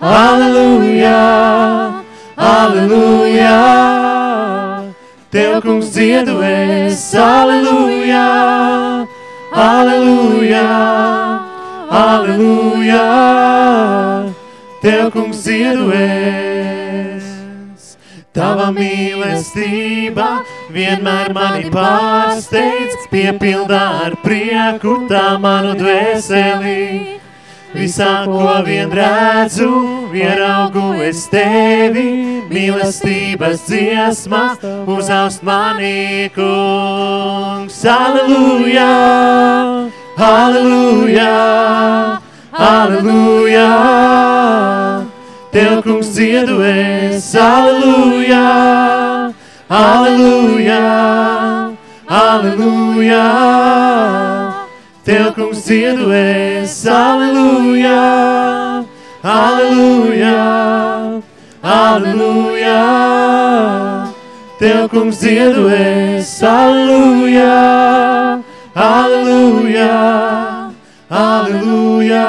halleluja, halleluja. Tev, kungs, dziedu es, halleluja, halleluja, halleluja. Tev, kungs, dziedu es. Tava mīlestība vienmēr mani pārsteidz, piepildā ar prieku tā manu dvēseli. Visā, ko vien redzu, ieraugu es tevi, mīlestības dziesmā, uzaust manī, kungs. Halleluja, halleluja, halleluja. Tev, kungs, dziedu es, halleluja, halleluja, halleluja. Tev, kungs, dziedu es, halleluja, halleluja, halleluja. Tev, kungs, dziedu es, halleluja, halleluja, halleluja.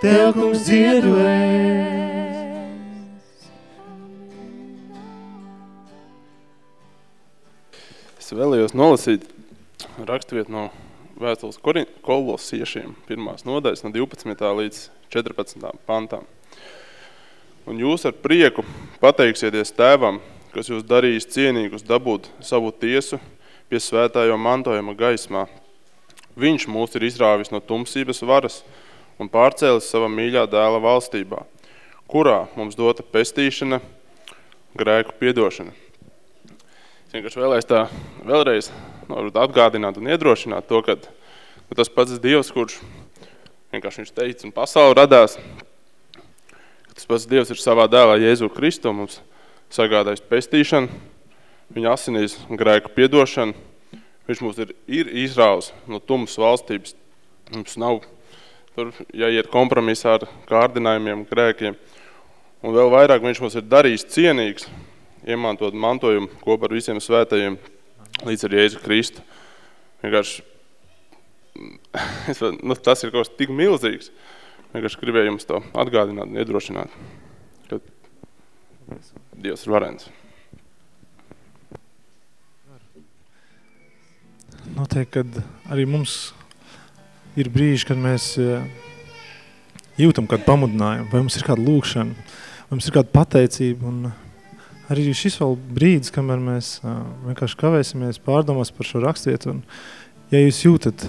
Tev, kungs, dziedu es.
Es vēlējos nolasīt raksturvietu no vēstules kolosiešiem, pirmās nodaļas no 12. līdz 14. pantām. Un jūs ar prieku pateiksieties tēvam, kas jūs darījis cienīgus dabūt savu tiesu pie svētājo mantojuma gaismā. Viņš mūs ir izrāvis no tumsības varas un pārcēlis savā mīļā dēla valstībā, kurā mums dota pestīšana, grēku piedošana. Es vienkārši vēlēs tā vēlreiz atgādināt un iedrošināt to, ka tas pats Dievs, kurš vienkārši viņš teica un pasauli radās, tas pats Dievs ir savā dēlā Jēzu Kristu mums sagādājis pestīšanu, viņa asinīs grēku piedošanu, viņš mums ir, ir izrāvs no tumas valstības, mums nav tur jāiet kompromisā ar kārdinājumiem, grēkiem, un vēl vairāk viņš mums ir darījis cienīgs, iemantot mantojumu kopā ar visiem svētajiem līdz ar Jēzu Kristu. Vienkārši, nu, tas ir kaut kas tik milzīgs, vienkārši gribēju jums to atgādināt, iedrošināt, ka Dievs ir varens.
Noteikti, kad arī mums ir brīži, kad mēs eh, jūtam kādu pamudinājumu, vai mums ir kāda lūkšana, vai mums ir kāda pateicība, un arī šis vēl brīdis, kamēr mēs uh, vienkārši kavēsimies pārdomās par šo rakstietu, un ja jūs jūtat,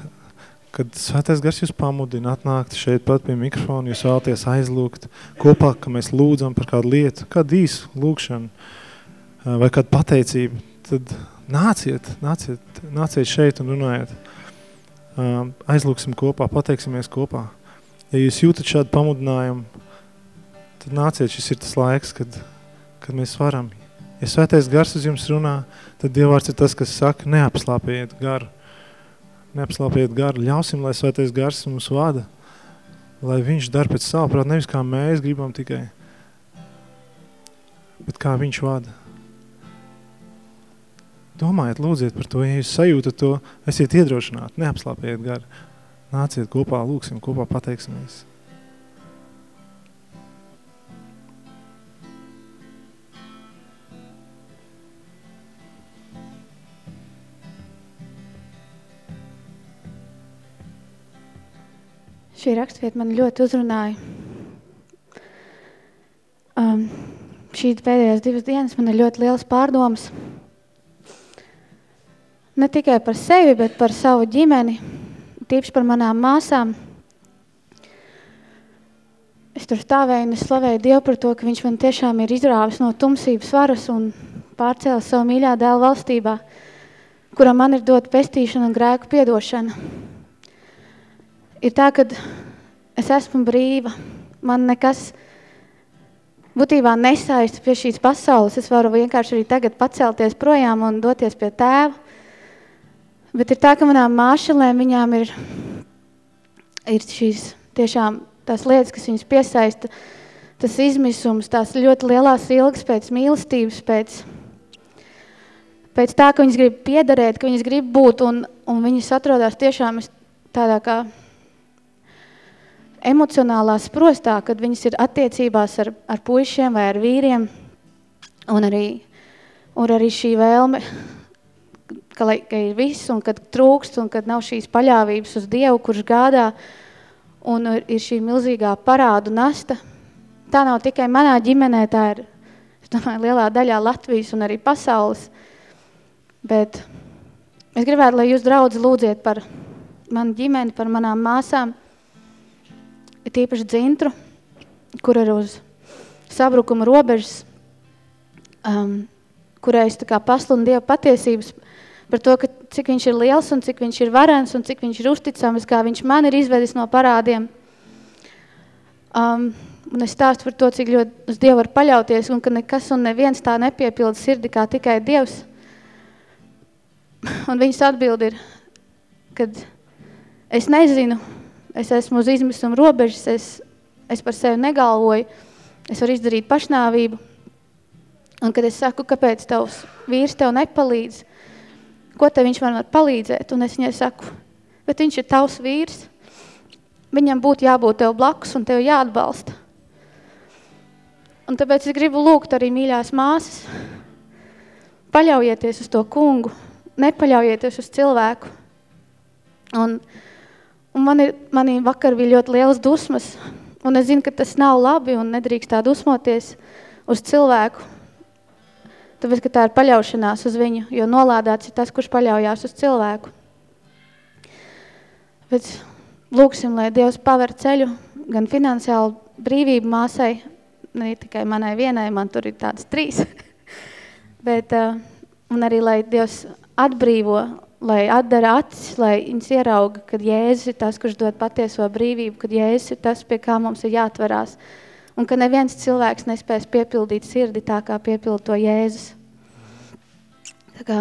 kad svētais gars jūs pamudina atnākt šeit pat pie mikrofona, jūs vēlaties aizlūgt kopā, ka mēs lūdzam par kādu lietu, kādu īsu lūkšanu uh, vai kādu pateicību, tad nāciet, nāciet, nāciet šeit un runājiet. Aizlūksim kopā, pateiksimies kopā. Ja jūs jūtat šādu pamudinājumu, tad nāciet, šis ir tas laiks, kad kad mēs varam. Ja svētais gars uz jums runā, tad Dievvārds ir tas, kas saka, neapslāpiet garu. Neapslāpiet garu. Ļausim, lai svētais gars mums vada, lai viņš dar pēc savu prāt, nevis kā mēs gribam tikai, bet kā viņš vada. Domājiet, lūdziet par to, ja jūs sajūtat to, esiet iedrošināti, neapslāpiet garu. Nāciet kopā, lūksim, kopā pateiksimies.
Šī rakstvieta man ļoti uzrunāja. Um, šīs pēdējās divas dienas man ir ļoti liels pārdomas. Ne tikai par sevi, bet par savu ģimeni, tīpaši par manām māsām. Es tur stāvēju un es slavēju Dievu par to, ka viņš man tiešām ir izrāvis no tumsības varas un pārcēlis savu mīļā dēlu valstībā, kuram man ir dot pestīšana un grēku piedošana ir tā, ka es esmu brīva. Man nekas būtībā nesaista pie šīs pasaules. Es varu vienkārši arī tagad pacelties projām un doties pie tēva. Bet ir tā, ka manām māšalēm viņām ir, ir šīs tiešām tās lietas, kas viņas piesaista, tas izmisums, tās ļoti lielās ilgas pēc mīlestības, pēc, pēc tā, ka viņas grib piederēt, ka viņas grib būt, un, un viņas atrodas tiešām tādā kā emocionālā sprostā, kad viņas ir attiecībās ar, ar puišiem vai ar vīriem, un arī, un arī šī vēlme, ka, lai, ka ir viss, un kad trūkst, un kad nav šīs paļāvības uz Dievu, kurš gādā, un ir šī milzīgā parādu nasta. Tā nav tikai manā ģimenē, tā ir, es domāju, lielā daļā Latvijas un arī pasaules, bet es gribētu, lai jūs draudzi lūdziet par manu ģimeni, par manām māsām, ir tīpaši dzintru, kur ir uz sabrukuma robežas, um, kurai es tā kā paslunu Dievu patiesības par to, ka cik viņš ir liels un cik viņš ir varens un cik viņš ir uzticams, kā viņš man ir izvedis no parādiem. Um, un es stāstu par to, cik ļoti uz Dievu var paļauties un ka nekas un neviens tā nepiepilda sirdi kā tikai Dievs. Un viņas atbild ir, kad es nezinu, es esmu uz izmisuma robežas, es, es par sevi negalvoju, es varu izdarīt pašnāvību. Un kad es saku, kāpēc tavs vīrs tev nepalīdz, ko te viņš man var palīdzēt, un es viņai saku, bet viņš ir tavs vīrs, viņam būtu jābūt tev blakus un tev jāatbalsta. Un tāpēc es gribu lūgt arī mīļās māsas, paļaujieties uz to kungu, nepaļaujieties uz cilvēku. Un, Un man ir, manī vakar bija ļoti lielas dusmas, un es zinu, ka tas nav labi un nedrīkst tā dusmoties uz cilvēku, tāpēc, ka tā ir paļaušanās uz viņu, jo nolādāts ir tas, kurš paļaujās uz cilvēku. Bet lūksim, lai Dievs paver ceļu gan finansiāli brīvību māsai, ne tikai manai vienai, man tur ir tādas trīs, bet, uh, un arī, lai Dievs atbrīvo lai atdara acis, lai viņas ierauga, kad Jēzus ir tas, kurš dod patieso brīvību, kad Jēzus ir tas, pie kā mums ir jāatverās. Un ka neviens cilvēks nespēs piepildīt sirdi tā, kā piepilda to Jēzus. Tā kā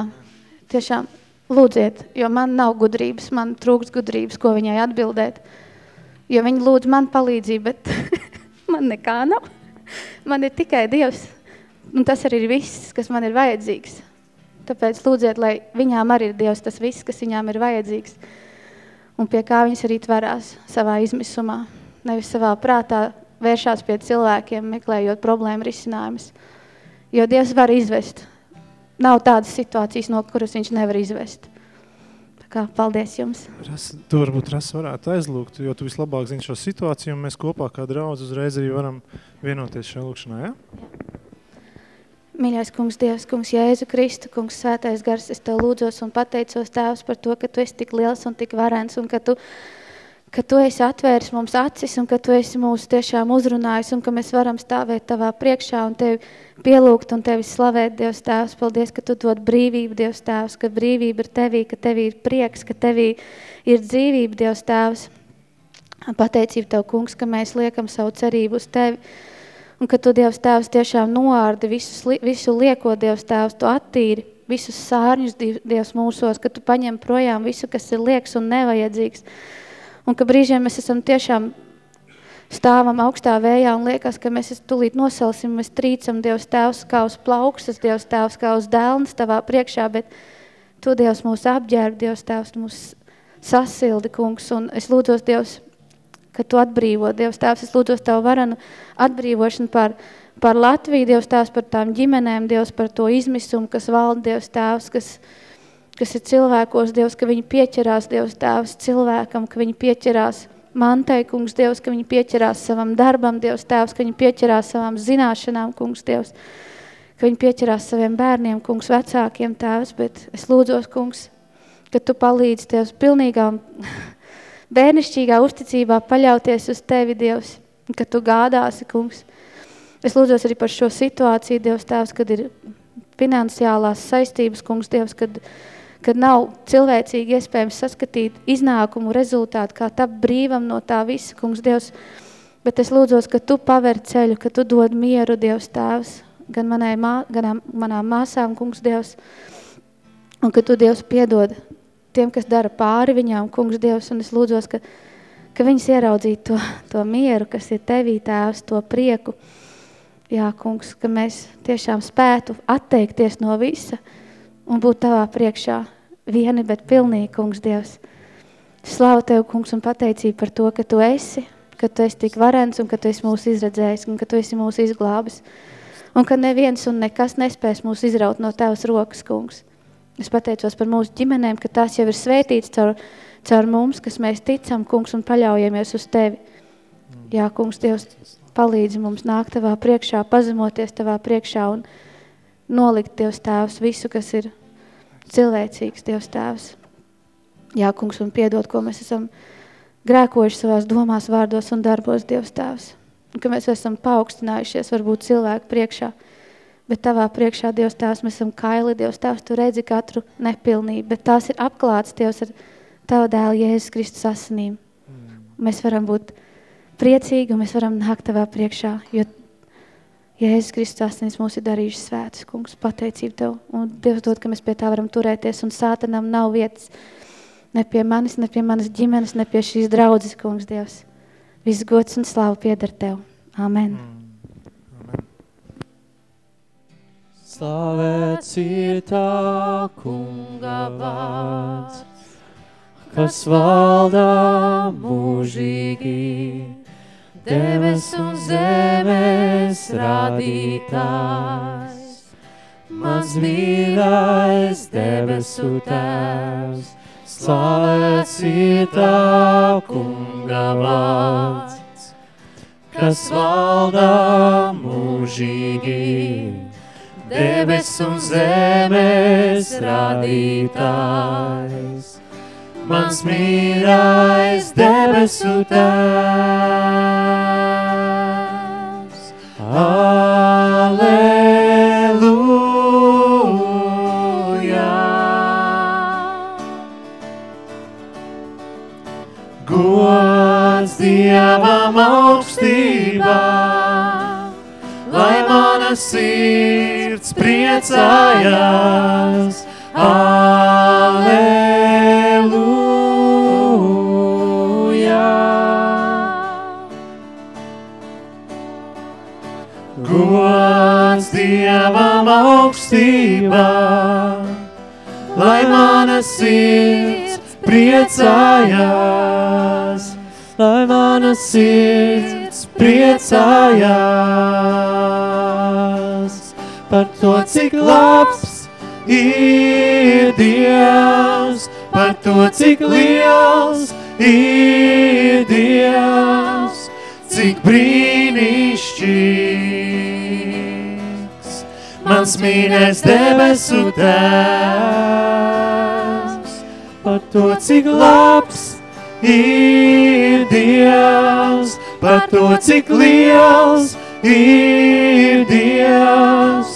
tiešām lūdziet, jo man nav gudrības, man trūks gudrības, ko viņai atbildēt. Jo viņi lūdz man palīdzību, bet man nekā nav. Man ir tikai Dievs. Un tas arī ir viss, kas man ir vajadzīgs. Tāpēc lūdziet, lai viņām arī ir Dievs tas viss, kas viņām ir vajadzīgs un pie kā viņas arī tverās savā izmisumā. nevis savā prātā vēršās pie cilvēkiem, meklējot problēmu risinājumus. Jo Dievs var izvest. Nav tādas situācijas, no kuras viņš nevar izvest. Tā kā, paldies jums.
Ras, tu varbūt ras varētu aizlūgt, jo tu vislabāk zini šo situāciju, un mēs kopā kā draudz uzreiz arī varam vienoties šajā lūkšanā, ja?
Mīļais kungs, Dievs, kungs, Jēzu Kristu, kungs, svētais gars, es tev lūdzos un pateicos tēvs par to, ka tu esi tik liels un tik varens, un ka tu ka tu esi atvēris mums acis un ka tu esi mūs tiešām uzrunājis un ka mēs varam stāvēt tavā priekšā un tevi pielūgt un tevi slavēt, Dievs Tēvs. Paldies, ka tu dod brīvību, Dievs Tēvs, ka brīvība ir tevī, ka tevī ir prieks, ka tevī ir dzīvība, Dievs Tēvs. Pateicība Tev, kungs, ka mēs liekam savu cerību uz Tevi un ka Tu, Dievs Tēvs, tiešām noārdi visus, visu lieko, Dievs Tēvs, Tu attīri visus sārņus, Dievs, mūsos, ka Tu paņem projām visu, kas ir lieks un nevajadzīgs. Un ka brīžiem mēs esam tiešām stāvam augstā vējā un liekas, ka mēs tulīt nosalsim, mēs trīcam Dievs Tēvs kā uz plaukstas, Dievs Tēvs kā uz dēlnes tavā priekšā, bet Tu, Dievs, mūs apģērb, Dievs Tēvs, mūs sasildi, kungs, un es lūdzos, Dievs, ka Tu atbrīvo, Dievs Tēvs, es lūdzos Tavu varanu atbrīvošanu par, par Latviju, Dievs Tēvs, par tām ģimenēm, Dievs, par to izmisumu, kas valda, Dievs Tēvs, kas, kas ir cilvēkos, Dievs, ka viņi pieķerās, Dievs, Tēvs, cilvēkam, ka viņi pieķerās. Mantai, kungs, Dievs, ka viņi pieķerās savam darbam, Dievs, Tēvs, ka viņi pieķerās savām zināšanām, kungs, Dievs, ka viņi pieķerās saviem bērniem, kungs, vecākiem, Tēvs, bet es lūdzos, kungs, ka Tu palīdzi, Dievs, pilnīgā bērnišķīgā uzticībā paļauties uz Tevi, Dievs, ka Tu gādāsi, kungs. Es lūdzos arī par šo situāciju, Dievs, Tēvs, kad ir finansiālās saistības, kungs, Dievs, kad, kad nav cilvēcīgi iespējams saskatīt iznākumu rezultātu, kā tapt brīvam no tā visa, kungs Dievs, bet es lūdzos, ka Tu paver ceļu, ka Tu dod mieru, Dievs Tēvs, gan, manai mā, gan manām māsām, kungs Dievs, un ka Tu, Dievs, piedod tiem, kas dara pāri viņām, kungs Dievs, un es lūdzos, ka, ka viņas ieraudzītu to, to mieru, kas ir Tevī, Tēvs, to prieku, Jā, kungs, ka mēs tiešām spētu atteikties no visa, un būt tavā priekšā vieni, bet pilnīgi, kungs, Dievs. Slavu Tev, kungs, un pateicību par to, ka Tu esi, ka Tu esi tik varens un ka Tu esi mūs izredzējis un ka Tu esi mūs izglābis. Un ka neviens un nekas nespēs mūs izraut no Tavas rokas, kungs. Es pateicos par mūsu ģimenēm, ka tās jau ir svētīts caur, caur mums, kas mēs ticam, kungs, un paļaujamies uz Tevi. Jā, kungs, Dievs, palīdzi mums nākt Tavā priekšā, pazemoties Tavā priekšā un nolikt, Dievs Tēvs, visu, kas ir cilvēcīgs, Dievs Tēvs. Jā, kungs, un piedod, ko mēs esam grēkojuši savās domās, vārdos un darbos, Dievs Tēvs. Un ka mēs esam paaugstinājušies varbūt cilvēku priekšā, bet Tavā priekšā, Dievs Tēvs, mēs esam kaili, Dievs Tēvs, Tu redzi katru nepilnību, bet tās ir apklāts, Dievs, ar Tava dēla Jēzus Kristus asinīm. Mēs varam būt priecīgi un mēs varam nākt Tavā priekšā, jo Jēzus Kristus asins mūs ir darījuši svētus, kungs, pateicību Tev. Un Dievs dod, ka mēs pie Tā varam turēties, un sātanam nav vietas ne pie manis, ne pie manas ģimenes, ne pie šīs draudzes, kungs, Dievs. Viss gods un slāva pieder Tev. Amen.
Amen.
Slavēts ir tā kunga vārds, kas valdā mūžīgi debes un zemes radītājs. Mans mīļais debesu tēvs, slavēts ir tā kunga vārds, kas valdā mūžīgi, debes un zemes radītājs mans mīļais debesu tēvs. Aleluja! Gods Dievam augstībā, lai mana sirds priecājās. Aleluja! Gods Dievam augstībā, lai mana sirds priecājās, lai mana
sirds priecājās to, cik labs ir Dievs, par to, cik liels ir Dievs, cik brīnišķīgs, mans mīļais debesu tēvs, par to, cik labs ir Dievs, par to, cik liels ir Dievs,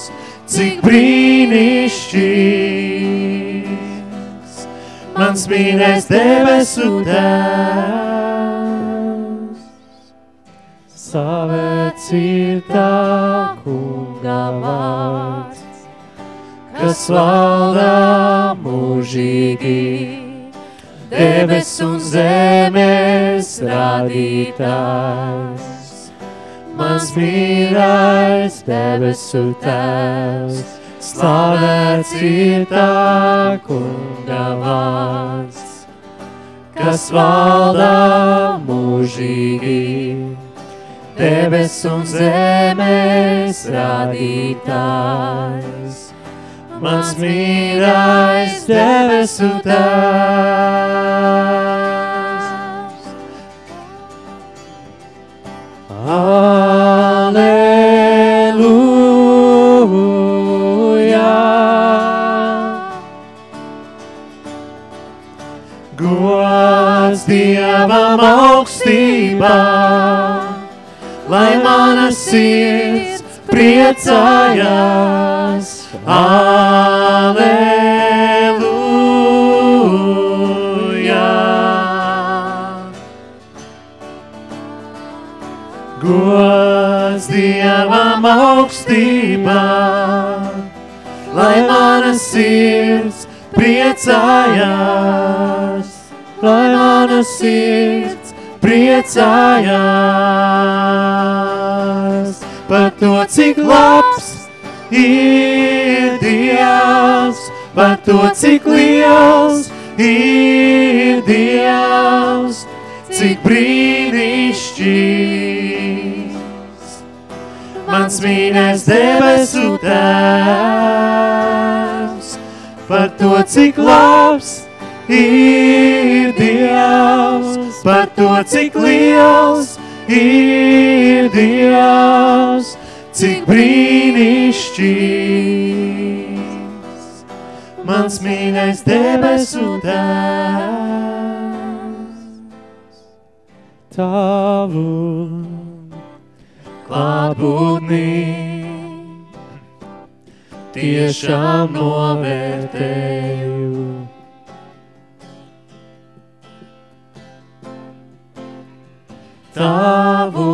cik brīnišķīgs, mans mīļais debesu tēvs. Savēts ir tā kunga vārds, kas valdā mūžīgi, debes un zemes radītājs mans mīļais debesu tēvs, slavēts ir tā kunga vārds, kas valdā mūžīgi, debes un zemes radītājs. Mans mīļais debesu tēvs. Aleluja. Augstībā, lai mana sirds priecājās. Aleluja. Gods Dievam augstībā, lai mana sirds priecājās, lai mana sirds priecājās par to, cik labs ir Dievs, par to, cik liels ir Dievs, cik brīnišķīgs. Mans mīļais debesu tēvs, par to, cik labs ir Dievs, par to, cik liels ir Dievs, cik brīnišķīgs. Mans mīļais debesu tēvs, tavu klātbūtnī tiešām novērtēju. Tavu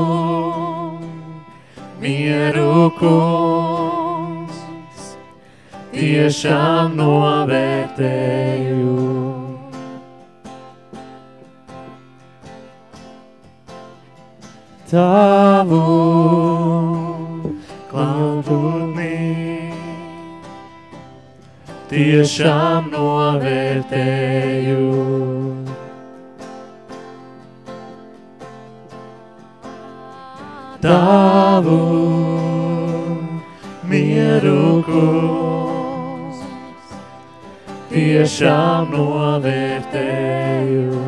mieru kungs tiešām novērtēju. Tavu klātbūtnī tiešām novērtēju. Tavu mieru kungs tiešām novērtēju.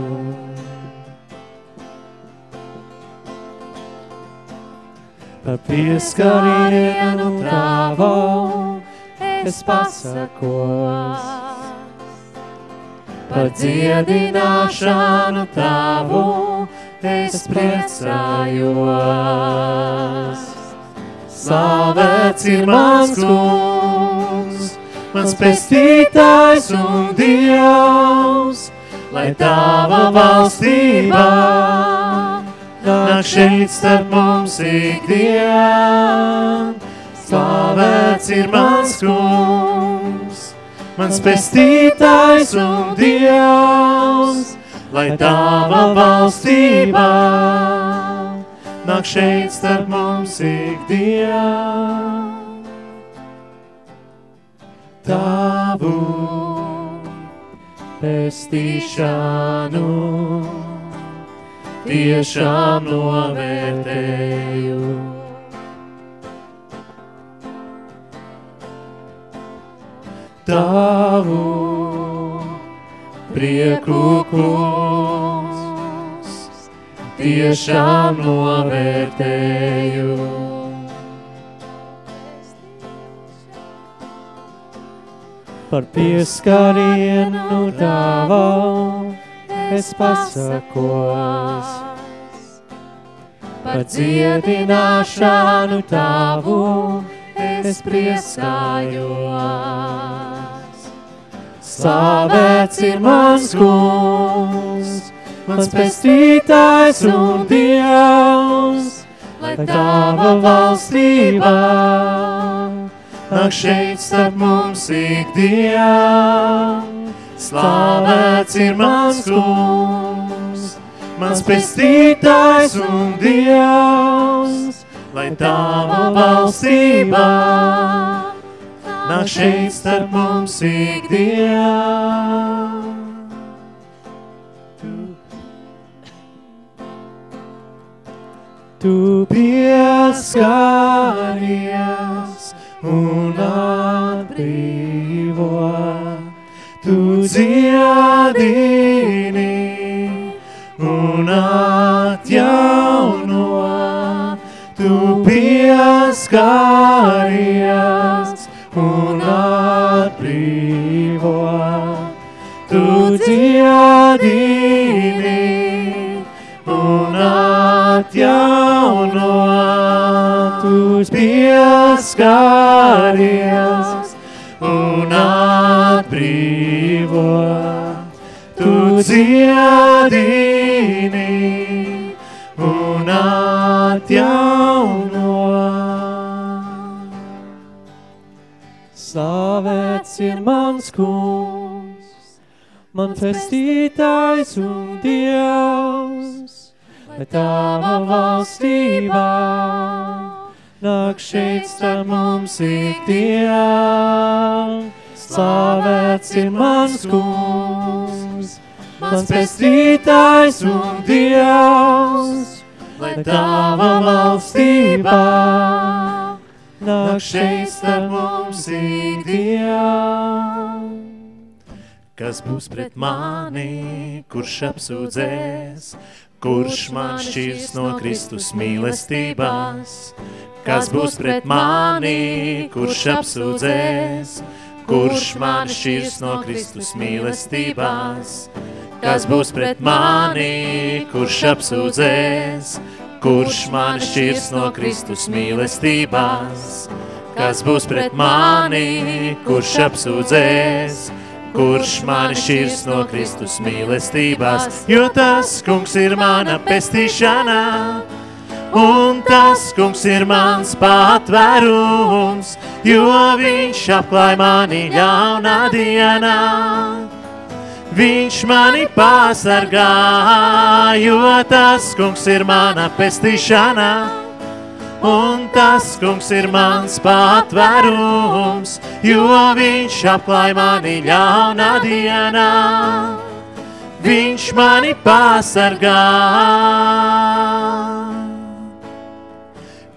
Par pieskarienu tavu es pasakos, par dziedināšanu tavu es priecājos. Slavēts ir mans kungs, mans pestītājs un Dievs, lai tava valstībā nāk šeit starp mums ikdien. Slavēts ir mans kungs, mans pestītājs un Dievs, lai tava valstībā nāk šeit starp mums ikdien. Tavu pestīšanu tiešām novērtēju. Tavu prieku kungs, tiešām novērtēju. Par pieskarienu tavu es pasakos, par dziedināšanu tavu es priecājos. Slavēts ir mans kungs, mans pestītājs un Dievs, lai tava valstībā nāk šeit starp mums ikdien. Slavēts ir mans kungs, mans pestītājs un Dievs, lai tava valstībā nāk šeit starp mums ikdien. Tu pieskaries un atbrīvo, tu dziedini un atjauno, tu pieskaries dziedini un atjauno, tu pieskaries un atbrīvo, tu dziedini un atjauno. Slavēts ir mans kungs, man pestītājs un Dievs, lai tava valstībā nāk šeit starp mums ikdien. Slavēts ir mans kungs, mans pestītājs un Dievs, lai tava valstībā nāk šeit starp mums ikdien. Kas būs pret mani, kurš apsūdzēs, kurš man šķirs no Kristus mīlestībās? Kas būs pret mani, kurš apsūdzēs, kurš man šķirs no Kristus mīlestībās? Kas būs pret mani, kurš apsūdzēs, kurš man šķirs no Kristus mīlestībās? Kas būs pret mani, kurš apsūdzēs, kurš mani šķirs no Kristus mīlestībās? Jo tas, kungs, ir mana pestīšana, un tas, kungs, ir mans patvērums, jo viņš apklāj mani ļaunā dienā. Viņš mani pasargā, jo tas, kungs, ir mana pestīšana, un tas, kungs, ir mans patvērums, jo viņš apklāj mani ļaunā dienā. Viņš mani pasargā.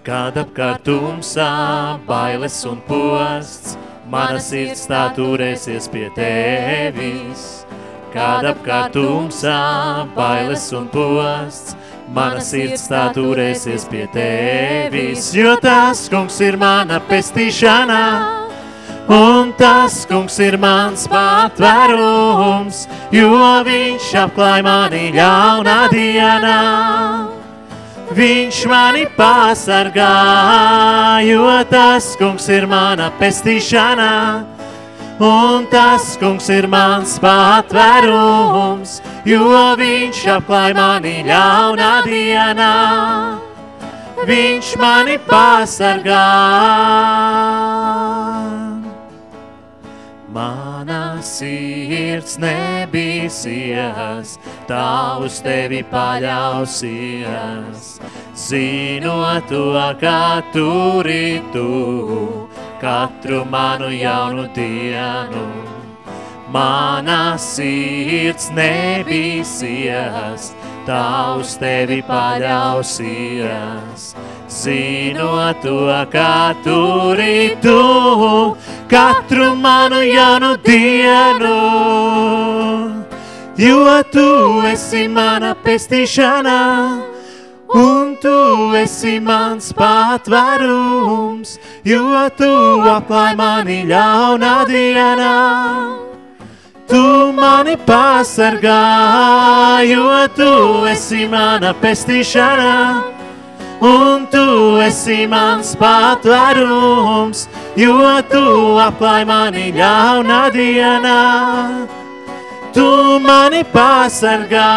Kad apkārt tumsā bailes un posts, mana sirds tā turēsies pie tevis. Kad apkārt tumsā bailes un posts, mana sirds tā turēsies pie tevis. Jo tas, kungs, ir mana pestīšana, un tas, kungs, ir mans patvērums, jo viņš apklāj mani ļaunā dienā. Viņš mani pasargā, jo tas, kungs, ir mana pestīšana, un tas, kungs, ir mans patvērums, jo viņš apklāj mani ļaunā dienā. Viņš mani pasargā. Mana sirds nebīsies, tā uz tevi paļausies. Zinot to, kā turi tu katru manu jaunu dienu. Mana sirds nebīsies, uz tevi paļausies. Zinot to, ka turi tu katru manu jaunu dienu, jo tu esi mana pestīšana, un tu esi mans patvērums, jo tu apklāj mani ļaunā dienā. Tu mani pasargā, jo tu esi mana pestīšana, un tu esi mans patvērums, jo tu apklāj mani ļaunā dienā. Tu mani pasargā,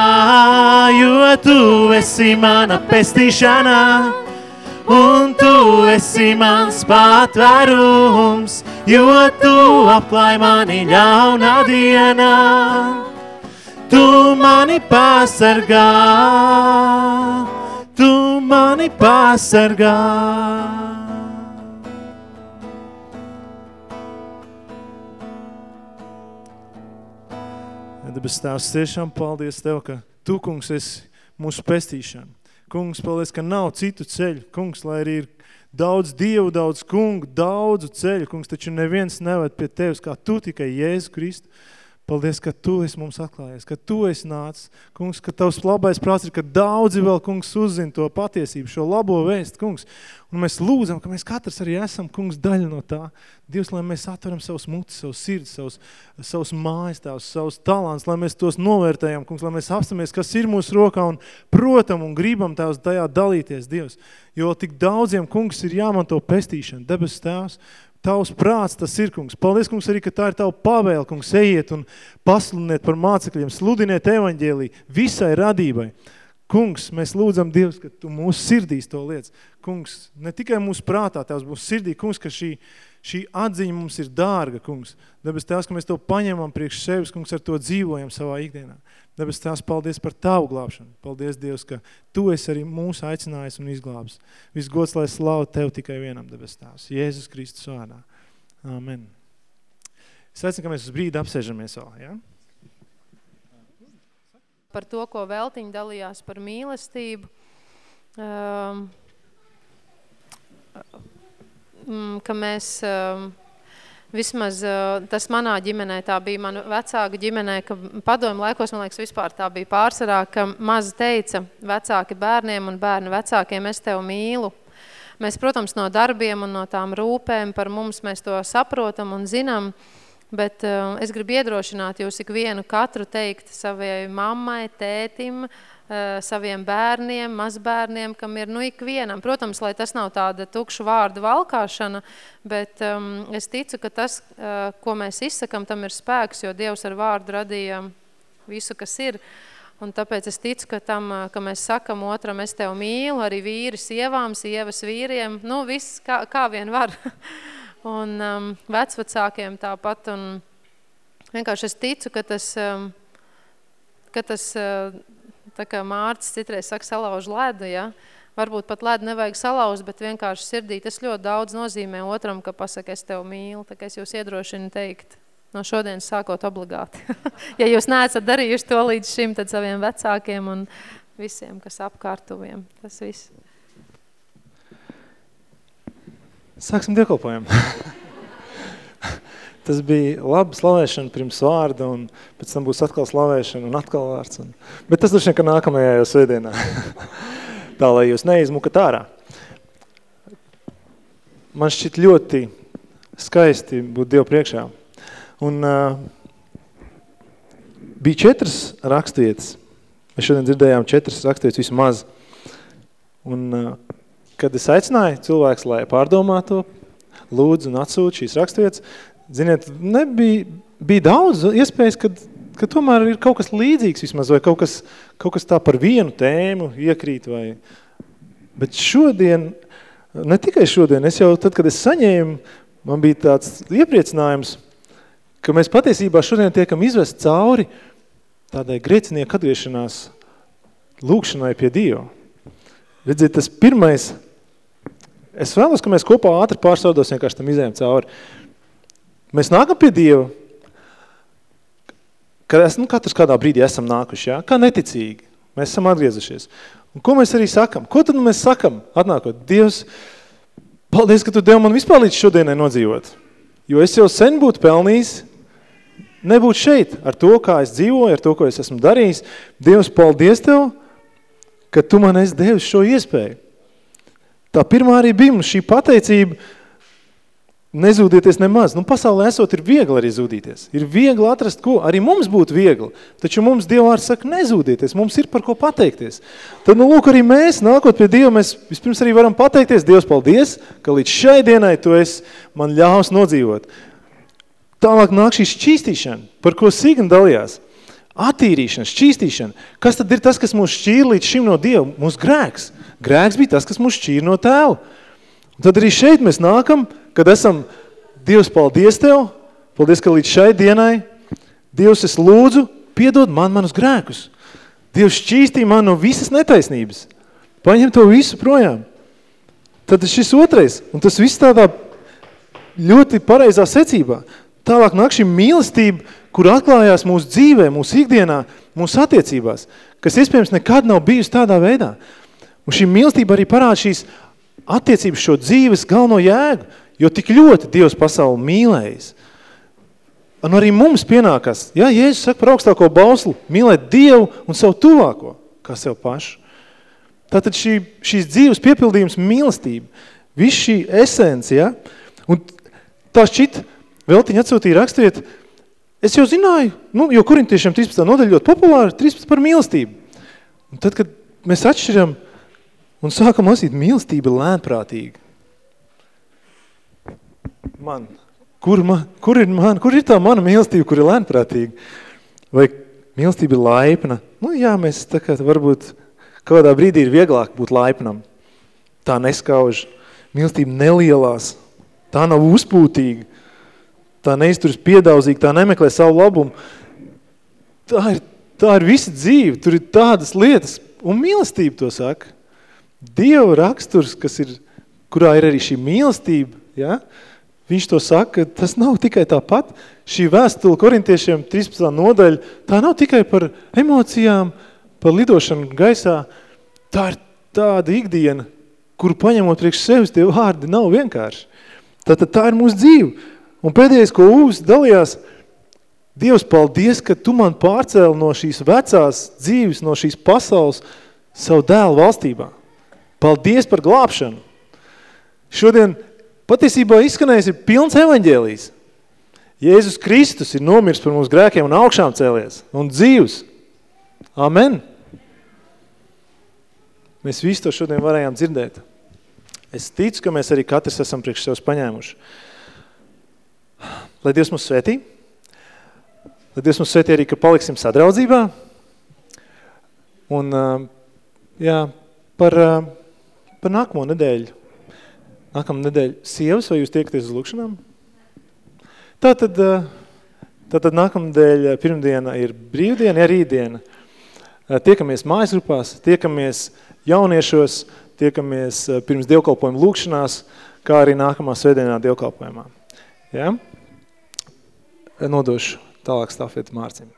jo tu esi mana pestīšana, un tu esi mans patvērums, jo tu apklāj mani ļaunā dienā. Tu mani pasargā, tu mani pasargā.
Debes Tēvs, tiešām paldies Tev, ka Tu, kungs, esi mūsu pestīšana. Kungs, paldies, ka nav citu ceļu. Kungs, lai arī ir daudz dievu, daudz kungu, daudzu ceļu, kungs, taču neviens neved pie Tevis, kā Tu tikai Jēzu Kristu. Paldies, ka Tu esi mums atklājies, ka Tu esi nācis. Kungs, ka Tavs labais prāts ir, ka daudzi vēl, kungs, uzzina to patiesību, šo labo vēstu, kungs. Un mēs lūdzam, ka mēs katrs arī esam, kungs, daļa no tā. Dievs, lai mēs atveram savus mutis, savus sirds, savus, savus mājas, tās, savus talants, lai mēs tos novērtējam, kungs, lai mēs apstamies, kas ir mūsu rokā un protam un gribam tās tajā dalīties, Dievs. Jo tik daudziem, kungs, ir jāmanto pestīšana, debes tēvs, Tavs prāts tas ir, kungs. Paldies, kungs, arī, ka tā ir tava pavēle, kungs, ejiet un pasludiniet par mācekļiem, sludiniet evaņģēlī visai radībai. Kungs, mēs lūdzam Dievs, ka Tu mūsu sirdīs to lietas. Kungs, ne tikai mūsu prātā, Tevs mūsu sirdī, kungs, ka šī, šī atziņa mums ir dārga, kungs. Debes Tevs, ka mēs to paņemam priekš sevis, kungs, ar to dzīvojam savā ikdienā. Debes Tēvs, paldies par Tavu glābšanu. Paldies, Dievs, ka Tu esi arī mūsu aicinājis un izglābs. Viss gods, lai slavu Tev tikai vienam, debes Tēvs. Jēzus Kristus vārdā. Amen. Es aicinu, ka mēs uz brīdi apsēžamies vēl, ja?
Par to, ko Veltiņa dalījās par mīlestību. Um, ka mēs... Um, Vismaz tas manā ģimenē, tā bija mana vecāka ģimenē, ka padomu laikos, man liekas, vispār tā bija pārsvarā, ka maza teica vecāki bērniem un bērni vecākiem, es tev mīlu. Mēs, protams, no darbiem un no tām rūpēm par mums mēs to saprotam un zinām, bet uh, es gribu iedrošināt jūs ikvienu katru teikt savai mammai, tētim, uh, saviem bērniem, mazbērniem, kam ir nu ikvienam. Protams, lai tas nav tāda tukšu vārdu valkāšana, bet um, es ticu, ka tas, uh, ko mēs izsakam, tam ir spēks, jo Dievs ar vārdu radīja visu, kas ir. Un tāpēc es ticu, ka tam, ka mēs sakam otram, es tev mīlu, arī vīri sievām, sievas vīriem, nu viss kā, kā vien var. un um, vecvecākiem tāpat. Un vienkārši es ticu, ka tas, um, ka tas uh, Tā kā Mārcis citreiz saka, salauž ledu, ja? Varbūt pat ledu nevajag salauzt, bet vienkārši sirdī tas ļoti daudz nozīmē otram, ka pasaka, es tev mīlu. Tā kā es jūs iedrošinu teikt, no šodienas sākot obligāti. ja jūs neesat darījuši to līdz šim, tad saviem vecākiem un visiem, kas apkārtuviem. Tas viss.
Sāksim diekolpojumu. Tas bija laba slavēšana pirms vārda, un pēc tam būs atkal slavēšana un atkal vārds. Un... Bet tas droši vien, ka nākamajā jau svētdienā. Tā, lai jūs neizmukat ārā. Man šķiet ļoti skaisti būt Dievu priekšā. Un uh, bija četras rakstvietas. Mēs šodien dzirdējām četras rakstvietas vismaz. Un uh, kad es aicināju cilvēks, lai pārdomā to, lūdzu un atsūtu šīs rakstvietas, Ziniet, nebija, bija daudz iespējas, kad, ka tomēr ir kaut kas līdzīgs vismaz, vai kaut kas, kaut kas tā par vienu tēmu iekrīt. Vai... Bet šodien, ne tikai šodien, es jau tad, kad es saņēmu, man bija tāds iepriecinājums, ka mēs patiesībā šodien tiekam izvest cauri tādai grēcinieku atgriešanās lūkšanai pie Dieva. Redziet, tas pirmais, es vēlos, ka mēs kopā ātri pārsaudos vienkārši tam izējām cauri. Mēs nākam pie Dieva, ka es, nu, katrs kādā brīdī esam nākuši, ja? kā neticīgi. Mēs esam atgriezušies. Un ko mēs arī sakam? Ko tad mēs sakam, atnākot? Dievs, paldies, ka tu Dev man vispār līdz šodienai nodzīvot. Jo es jau sen būtu pelnījis nebūt šeit ar to, kā es dzīvoju, ar to, ko es esmu darījis. Dievs, paldies Tev, ka Tu man esi devis šo iespēju. Tā pirmā arī bija šī pateicība, nezūdieties nemaz. Nu, pasaulē esot ir viegli arī zūdīties. Ir viegli atrast, ko arī mums būtu viegli. Taču mums Dievvārds saka, nezūdieties, mums ir par ko pateikties. Tad, nu, lūk, arī mēs, nākot pie Dieva, mēs vispirms arī varam pateikties, Dievs, paldies, ka līdz šai dienai Tu esi man ļaus nodzīvot. Tālāk nāk šī šķīstīšana, par ko Signa dalījās. Attīrīšana, šķīstīšana. Kas tad ir tas, kas mūs šķīra līdz šim no Dieva? Mūsu grēks. Grēks bija tas, kas mūs šķīra no tēva. Un tad arī šeit mēs nākam, kad esam, Dievs, paldies Tev, paldies, ka līdz šai dienai, Dievs, es lūdzu, piedod man manus grēkus. Dievs šķīstī man no visas netaisnības. Paņem to visu projām. Tad šis otrais, un tas viss tādā ļoti pareizā secībā. Tālāk nāk šī mīlestība, kur atklājās mūsu dzīvē, mūsu ikdienā, mūsu attiecībās, kas iespējams nekad nav bijusi tādā veidā. Un šī mīlestība arī parāda šīs attiecības šo dzīves galveno jēgu, jo tik ļoti Dievs pasauli mīlējis. Un arī mums pienākas, ja Jēzus saka par augstāko bauslu, mīlēt Dievu un savu tuvāko, kā sev pašu. Tātad šī, šīs dzīves piepildījums mīlestība, viss šī esence, ja? Un tā šķita, Veltiņa atsūtīja rakstiet, es jau zināju, nu, jo korintiešiem 13. nodaļa ļoti populāra, 13 par mīlestību. Un tad, kad mēs atšķiram un sākam lasīt, mīlestība lēnprātīga. Man, kur, man, kur, ir man, kur ir tā mana mīlestība, kur ir lēnprātīga? Vai mīlestība ir laipna? Nu jā, mēs tā kā varbūt kādā brīdī ir vieglāk būt laipnam. Tā neskauž. Mīlestība nelielās. Tā nav uzpūtīga tā neizturas piedaudzīgi, tā nemeklē savu labumu. Tā ir, tā ir visa dzīve, tur ir tādas lietas, un mīlestība to saka. Dieva raksturs, kas ir, kurā ir arī šī mīlestība, ja? viņš to saka, tas nav tikai tāpat. Šī vēstule korintiešiem 13. nodaļa, tā nav tikai par emocijām, par lidošanu gaisā, tā ir tāda ikdiena, kuru paņemot priekš sevis, tie vārdi nav vienkārši. Tātad tā ir mūsu dzīve. Un pēdējais, ko Ūs dalījās, Dievs, paldies, ka tu man pārcēli no šīs vecās dzīves, no šīs pasaules savu dēlu valstībā. Paldies par glābšanu. Šodien patiesībā izskanējis ir pilns evaņģēlijs. Jēzus Kristus ir nomirs par mūsu grēkiem un augšām cēlies un dzīvs. Amen. Mēs visu to šodien varējām dzirdēt. Es ticu, ka mēs arī katrs esam priekš sevis paņēmuši. Lai Dievs mūs svētī. Lai Dievs mūs svētī arī, ka paliksim sadraudzībā. Un, jā, par, par nākamo nedēļu. Nākamā nedēļa sievas, vai jūs tiekaties uz lūkšanām? Tātad, tātad nākamā nedēļa pirmdiena ir brīvdiena, ja rītdiena. Tiekamies mājasgrupās, tiekamies jauniešos, tiekamies pirms dievkalpojuma lūkšanās, kā arī nākamā svētdienā dievkalpojumā. Ja? nodošu tālāk stafeti Mārcim.